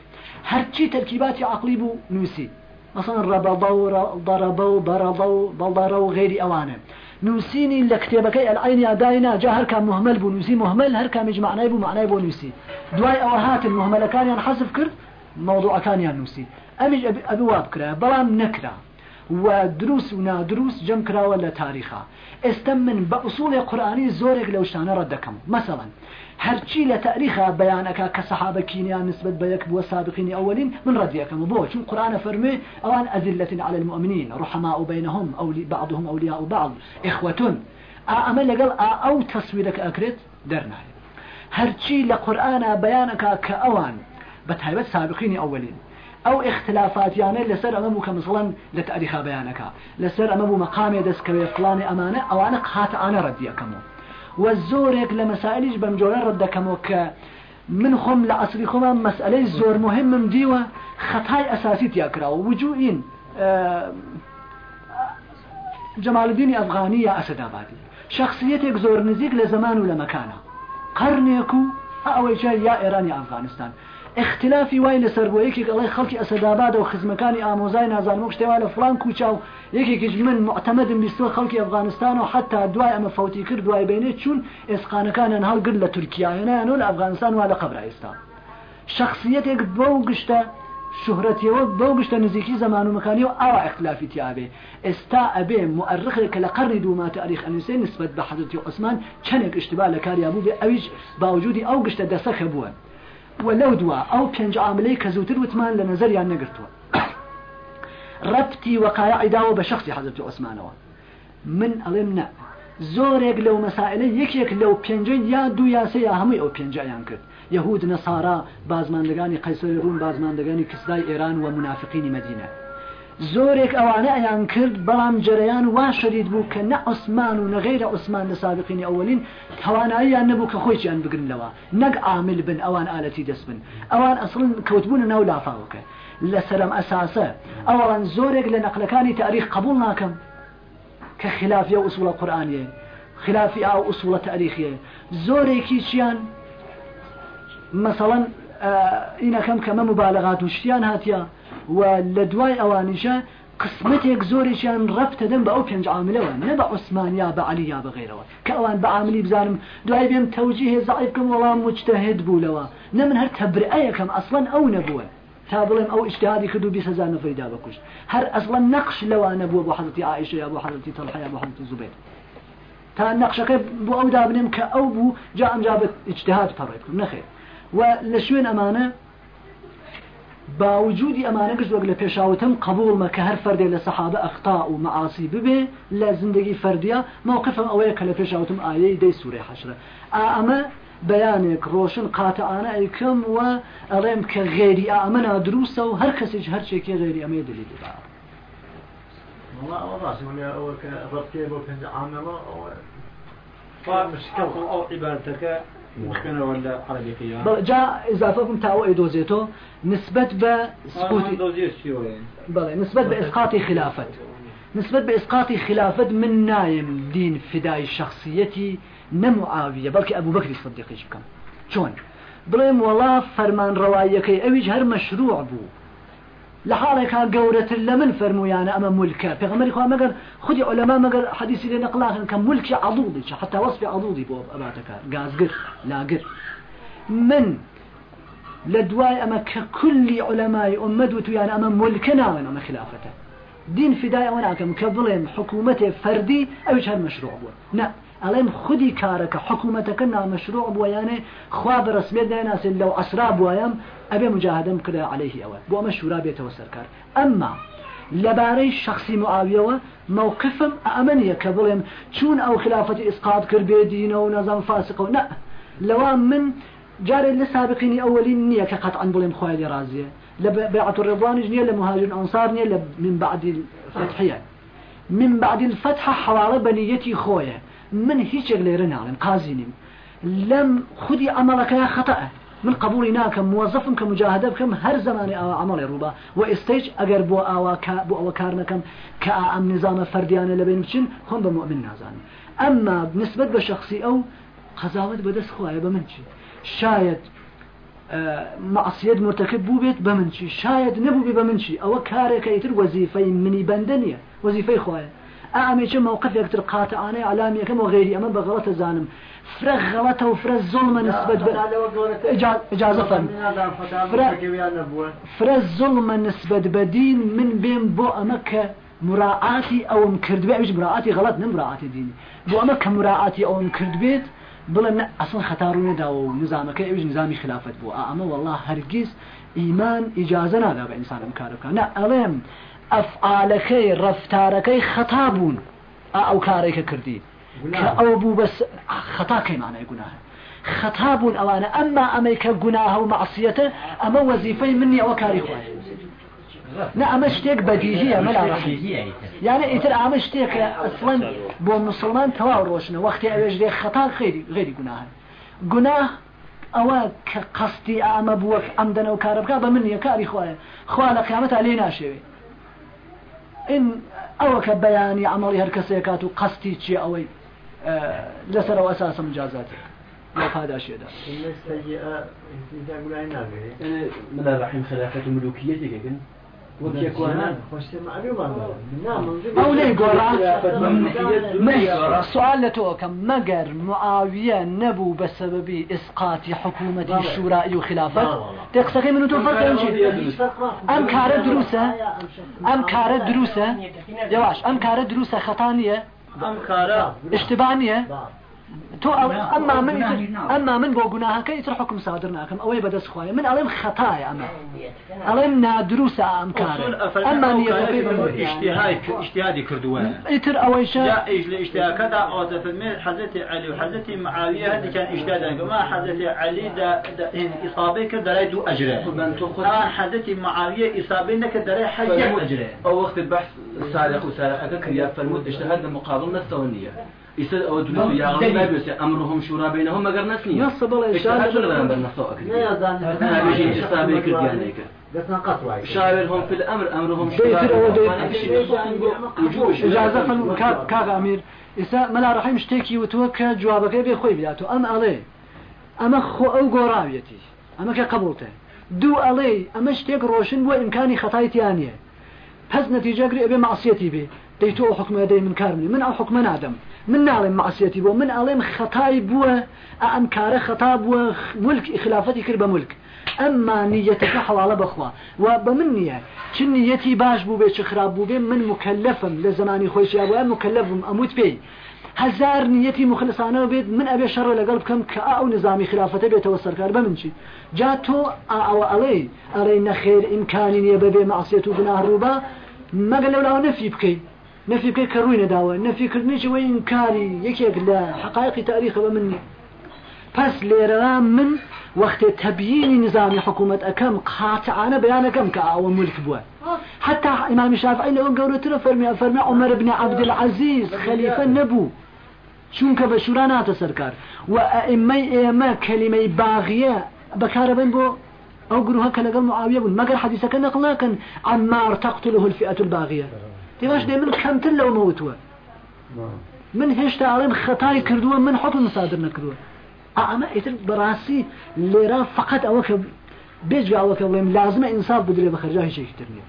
هەرچی تەرکیباتی عقلی بوو نووسی مثلا ربضە و ضربە و بەرەضە و نووسینی لە کتێبەکەی ئەلعینی ئاداینا جا هەر کام مهمل بوو نووسی مهمل هەر کامیج معنای بوو معنای بۆ نووسی. دوای ئەوە هاتن مهملەکانیان حەزف کرد موضوعەکانیان نووسی. ئەمیش ئەبی وا بکرا بەڵام نەکرا. و دروس و نادروس جەم کراوە لە تاریخا. ئێستا من بە ئوسوڵی قورآانی زۆرێک لەو شتانە ڕەت دەکەم. مەسەڵەن هەرچی لە تاریخا بەیانەکە نسبت بە یەک بووە سابقینی ئەولین من ڕەدیەکەم بۆ چون قورآنە فەرمێ ئەوان ئەذلة على المؤمنين رحماء بينهم أولي بعضهم أولياء بعض. إخوة ئەمە لەگەڵ ئەو تەسویرەکە ئەکرێت دەرنایێت هەرچی لە قورآە بەیانەکە کە ئەوان بە تایبەت سابقینی ئەو اختلافاتیانە لەسەر ئەمە بوو کە مثڵەن لە تاریخا بەیانەکە لەسەر ئەمە بوو مەقامێ دەستکەوێ فلانی ئەمانە ئەوانە قاتعانە ڕەدیەکەمەوە و زۆرێک لە مەسائلیش بەم جۆرە ڕەت دەکەمەوە کە من خۆم لە عسری خۆمان مەسئلەی زۆر مهمم دیوە خەتای ئەساسی تیا کراوە وجوئین جەمالدینی ئەفغانی یا ئەسەدابادی. شخصیتێک زۆر نزیک لە زمان و لە مەکانە. قەرنێک و ئەوەی یا ئێرانی ئەفغانستان. اختلافی وای لەسەر بۆ یەکێک ئەڵی خەڵکی ئەسەداباد و خزمەکانی ئامۆزای نازانمە شتێوا لە فلان کوچاو یەکێکیش من معتەمەدم بیستوە خەڵکی ئەفغانستان و حتا دوای ئەمە فوتی کرد دوای بینێت چون ئێسقانەکانیان هەڵگرت لە تورکیاەنەیان و لە ئەفغانستان وا لە قبرایستان شخصیتێک بەو گشتە شهرەتیەوە بەو گشتە نزیکی زمان و مەکانی و ئاوا اختلافی تیاابێ ئێستا ئەبێ مؤرخێک کە لە قڕی دوما تاریخ ئەنووسێ نسبت بە حەزەتی عوسمان چەندێک اشتبا لە کاریابوو بێ ئەویش باوجودی ئەو گشتە دەسەخە بووە. ولو دوا ئەو پێنج عاملەی کە زووتر وتمان لە نظریان نەگرتووە. ڕەتی وەقایعی داوە بە شخصی حەزەتی عوسمانەوە من ئەڵێم نە زۆرێک لەو مەسائلە یەکێک لەو پێنجەی یا دوو یاسە یا هەمووی ئەو پێنجیان کرد. یهود نەسارا بازماندگانی قەیسەری ڕوون بازماندگانی کسدای ئێران و منافقینی مدینە. زۆرێک ئەوانە ئەیان کرد بەڵام جەرەیان وا شەرید بوو کە نە عوسمان و نەغیرە عوسمان لە سابقینی ئەوەلین تواناییان نەبوو کە خۆیان بگرنەوە. نەک عامل بن ئەوان ئالەتی دەست بن. ئەوان ئەسڵن کەوتبوون ناو لافاوەکە. لە سەرم ئەساسە ئەوڵان زۆرێک لە نەقلەکانی تاریخ قبول ناکەم. كخلافية وأصول القرآنية خلافي أو أصول تاريخية زوري كيشيان مثلا إنا كم كما مبالغات وشتيان هاتيا ولدواي أوانيشا قسمتك زۆرێکیان ڕەفتە دەم بە ئەو پێنج عاملەوە نە بە عوسمان یا بە علی یا بەغێرەوە کە ئەوان بە عاملی بزانم دوای بێم تەوجی هێزعی بکەم وەڵام مجتهد بوولەوە. نە من هەر تەبرئەیەکەم ئەسڵەن ئەو نەبووە. تا بڵێم ئەو ئیشتهادی کردو بی هزار نەفەیدا بکوش هەر ئەسڵەن نەقش لەوە نەبووە بۆ حەزەتی عائشە یا بۆ حەزەتی تەڵحە یا بۆ حەزەتی زوبێت تا نەقشەکەی بۆ ئەو دابنێم کە ئەو بوو جا ئەمجا بە ئیجتهاد پەڕێت نەخێت و لە شوێن ئەمانە باوجودی ئەمانە گشت وەک لە پێشاوتم قبولمە کە هەر فەردێ لە سەحابە ئەختا و معاسی ببێ لە زندگی فەردیە مووقفم ئەوەیە کە لە پێشاوتم ئاەی دەی سوورێ حەشرە ئەمە بەیانێک ڕۆشن قاتەعاە ئەیکەم و ئەڵێم کە غێری ئەمە نادرووسە و هەر کەسێک هەرچێکی غێری ئەمێ دلی بدا والله راسي ولا أول ربطي أبو كنز عامله مشكلة أو عبادتك مخنا ولا عربي كيان بەڵێ جا ئضافەکم تاوە ئەیدۆزێتەوە نسبت بە سپوتی دوزيش شو بەڵێ نسبت بە ئسقاتی خلافت. نسبت بە ئسقاتی خلافت من نایم دین فدای شخصیەتی نەمعاویە بەڵکی ئەبوو بەکری صدیقیش بکەم چۆن بڵێم وەڵا فەرمان ڕەواییەکەی ئەویش هەر مەشروع بوو لە حاڵێکا گەورەتر لە من فەرمویانە ئەمە مولکە پێغمەری خوا مەگەر خودی علەما مەگەر حەدیسی لێ نەقلاخن کە مولکی عضوضی چ حتا وەصفی عضوضی بۆ ئەباتەکە گازگر لاگر. من لە دوای ئەمە کە کولی علەمای ئومەد و تویان ئەمە مولکە ناوێن ئەمە خلافەتە دین فدای ئەوە ناکەم کە بڵێم حکوومەتێ فەردی نه ئەڵێم خودی کارەکە حکوومەتەکە نامەشروع بووە یانێ خوا بە ڕسمێت دایناسێت لەو ئەسرا بوایم ئەبێ مجاهدەم کرا عليه ئەوە بۆ ئەمە شورا بێتەوە سەرکار. ئەمما لەبارەی شخصی معاویەوە مووقفم ئەمەنیە کە بڵێم چون ئەو خلافەتی ئسقات کرد بێ دینە و نەزان فاسق و نە لەوا من جارێک لە سابقینی ئەوەلین نییە کە قەتعن بڵێم خوای ڕازیە لە بيعة الرضوان نییە لە مهاجر أنصار من بعد الفتحية من بعد الفتح حواڵە بەنیەتی خۆیە. من هیچێک لێرە ناڵم قازینیم لەم خودی ئەمەڵەکەی خەتەە من قبولی ناکەم موظفم کە مجاهدە بکەم هەر زمانی ئەوە عملی ڕووبا. و ئێستەیج ئەگەر بۆ ئاوا بۆ ئەوە کار نەکەم کە ئەم نظامە فەردیانە لەبێن بچین خۆم بە مؤمن نازانم. ئەمما نسبت بە شخصی ئەو قەزاوت بەدەست خوایە بە من چی؟ شاید معصیت مرتکب بوو بێت بە من چی؟ شاید نەبوو بێ بە من چی؟ ئەوە کارێکە ئیتر وەزیفەی منی بەندە نییە وەزیفەی ئامێکە مووقفێکتر قاتعانەی علامیەکەم و غێری ئەمە بە غەڵەتە زانم فرە غەڵەتە و فرە زڵمە نسبت بە اجازە فەرم فرە زڵمە نسبت بە دین من بێم بۆ ئەمە کە مراعاتی ئەوم کردبێ ئەوش مراعاتی غەڵەت نمراعاتی دینی بۆ ئەمە کە مراعاتی ئەوم کرد بێت بڵێن ئەسڵ خەتاڕوونەدا و نظامەکە ئەوش نظامی خلافت بوو ئەمە والله هەرگیز ئیمان ئیجازە نادا بە ئینسانم کار بکە نه ئەڵێم ئەفعالەکەی ڕفتارەکەی خەتا بوون. ئەو کارێکە کردی. ئەو بوو بەس خەتا کەیمانای گوناه خەتا بوون ئەوانە. ئەمما ئەمەی کە گوناه و معسیەتە ئەمە وەزیفەی منی ئەوە کاری خوای نه ئەمە شتێک بەدیهیە مەلا یانە ئیتر ئامە شتێکە ئەسڵەن بۆ مسلمان تەواو ڕۆشنە. وەختی ئەوێژ دێ خەتا خێری غێری گوناه گوناه ئەوە کە قستی ئامە بووە ئەم دەنە و کارە بکە بە من یە کاری خوایە خوا لە قیامەت لێ ناشێوێ. ئین ئەوە کە بەیانی عملی هەر کەسێکات و قستی چیە ئەوەی لەسەرەوە ئەساسە مجازاتێک پاداشێدا من الرحیم خلافەت و ملوکیەتێکەکەن ئەو لێ گۆڕا سوال لە تۆ کەم مەگەر معاویە نەبوو بە سەبەبی ئسقاتی حکوومەتی شورائی و خلافەت تێ قسەکەی من و تۆ فەرقی ئەم کارە دروسە ئەم کارە دروسە یاواش ئەم تو اما من اما من بۆ گوناهەکە ئیتر حکم سادر ناکەم ئەوەی بەدەست خوایە من ئەڵێم خەتایە ئەمە ئەڵێم نادروسە ئەم کارە ئەمما اشتهادی کردووە ئیتر ئەوەیشە ئیش لە اشتهاکەدا ئۆدەفرمێ حەزەتی علی و حەزەتی معاویە هەردێکیان اشتهادانگەما حەزەتی علی ئیصابەی کرد دەرای دوو ئەجرە ئەوان حەزەتی معاویە ئیصابەی نەکرد دەرای حەزی ئەجرە ئەو وەخت بەحث سارق و سارقەکە کریا فەرموت اجتهاد مقابل ما مگر نسني إشارة بلا- بلا بالنص أكيد لا يزال أنا بيجي إصابة كرد يعني بس نقص واحد شاورهم في الأمر أمرهم إجازة فن كا- كاغا أمير. إسا ملا رحيم شتيكي وتوكا جوابك بي خوي بياتو أم ألي أما خو أو قراويتي أما كقبولته دو ألي أما شتيك روشن وإمكاني خطايتيانية هز نتيجة قري أبي معصيتي بي ديتو حكم يدي من كارمني. من أو حكم نادم. من نعلم معصيتي بو من ألم خطاي بو أم كاره خطا بو ملك خلافتي كربة ملك. أما نيتك حوالة بخوا. وبمن نية؟ چ نيتي باش بو بي چ خراب بو بي من مكلفم لزماني خوش يا بو مكلفم أموت بي. هزار نيتي مخلصانه بيت من أبي شر لقلب كم كأو نظامي خلافته بيت وصل كار بمنشي جاتو أو علي علينا خير إمكاني يبي معصيته بناه روبا ما قال له نفي بكي نفي بكي كروين داوة نفي كرنيش وإنكاري يكيك لا حقائق تاريخ بمني پس لێرە من وەختێ تبیینی نظامی حکوومەت ئەەکەم کە ئەوە ملک بووە حتى إمام الشافعي لو قولت فرمي فرمي عمر بن عبد العزيز خليفة نبو. چونکە بە شورا ناتە سەرکار و ئەئمەی ئێمە کەلیمەی باغیە بەکارەبن بۆ ئەو گروهە کە لەگەڵ معاویە بوون مەگەر حەدیسەکە نەقل ناکەن عمار تقتله الفئة دێماش دێ من کەمتر لەو مەوتووە من هێشتا ئاڵێم خەتای کردووە من حکم صادر نەکردووە ئەمە ئیتر بەڕاستی لێرە فقط ئەوە کە بێجگە ئەوە کە بڵێم لازمە ئینساف بدرێ بە خەرجا هیچێکی تر نیە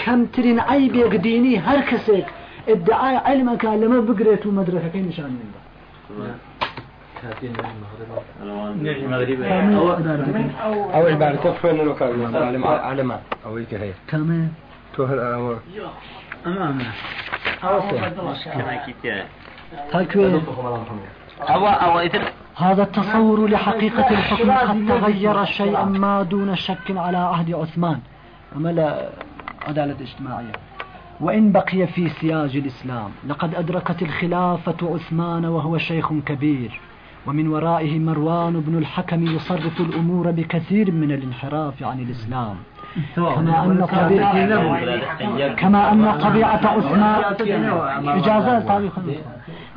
کەمترین عیبێک دینی هەر کەسێک ادعای علمەکە لەمە بگرێت و مەدرەکەەکەی نیشان من بە نيجي مغربي أو عبارة فين لو كان علم علم. أو هيك هي أو أو هذا التصور لحقيقة الحكم قد تغير شيئا ما دون شك على عهد عثمان. لا عدالة اجتماعية. وإن بقي في سياج الإسلام لقد أدركت الخلافة عثمان وهو شيخ كبير. ومن ورائه مروان بن الحكم يصرف الأمور بكثير من الانحراف عن الإسلام. كما أن طبيعة كما أن طبيعة عثمان تاريخ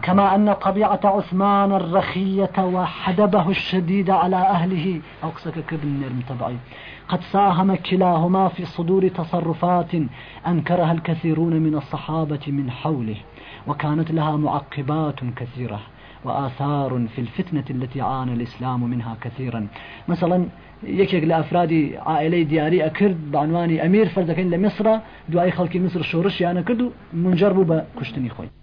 كما أن طبيعة عثمان الرخية وحدبه الشديد على أهله أو كبن المتبعي قد ساهم كلاهما في صدور تصرفات أنكرها الكثيرون من الصحابة من حوله وكانت لها معقبات كثيرة. وآثار في الفتنة التي عانى الإسلام منها كثيرا. مثلا یەکێک لە ئەفرادی عائلەی دیاری ئەکرد بەعنوانی ئەمیر فەردەکەین لە میسرە دوای خەڵکی میسر شۆڕشیانە کرد و منجەر بوو بە کوشتنی خۆی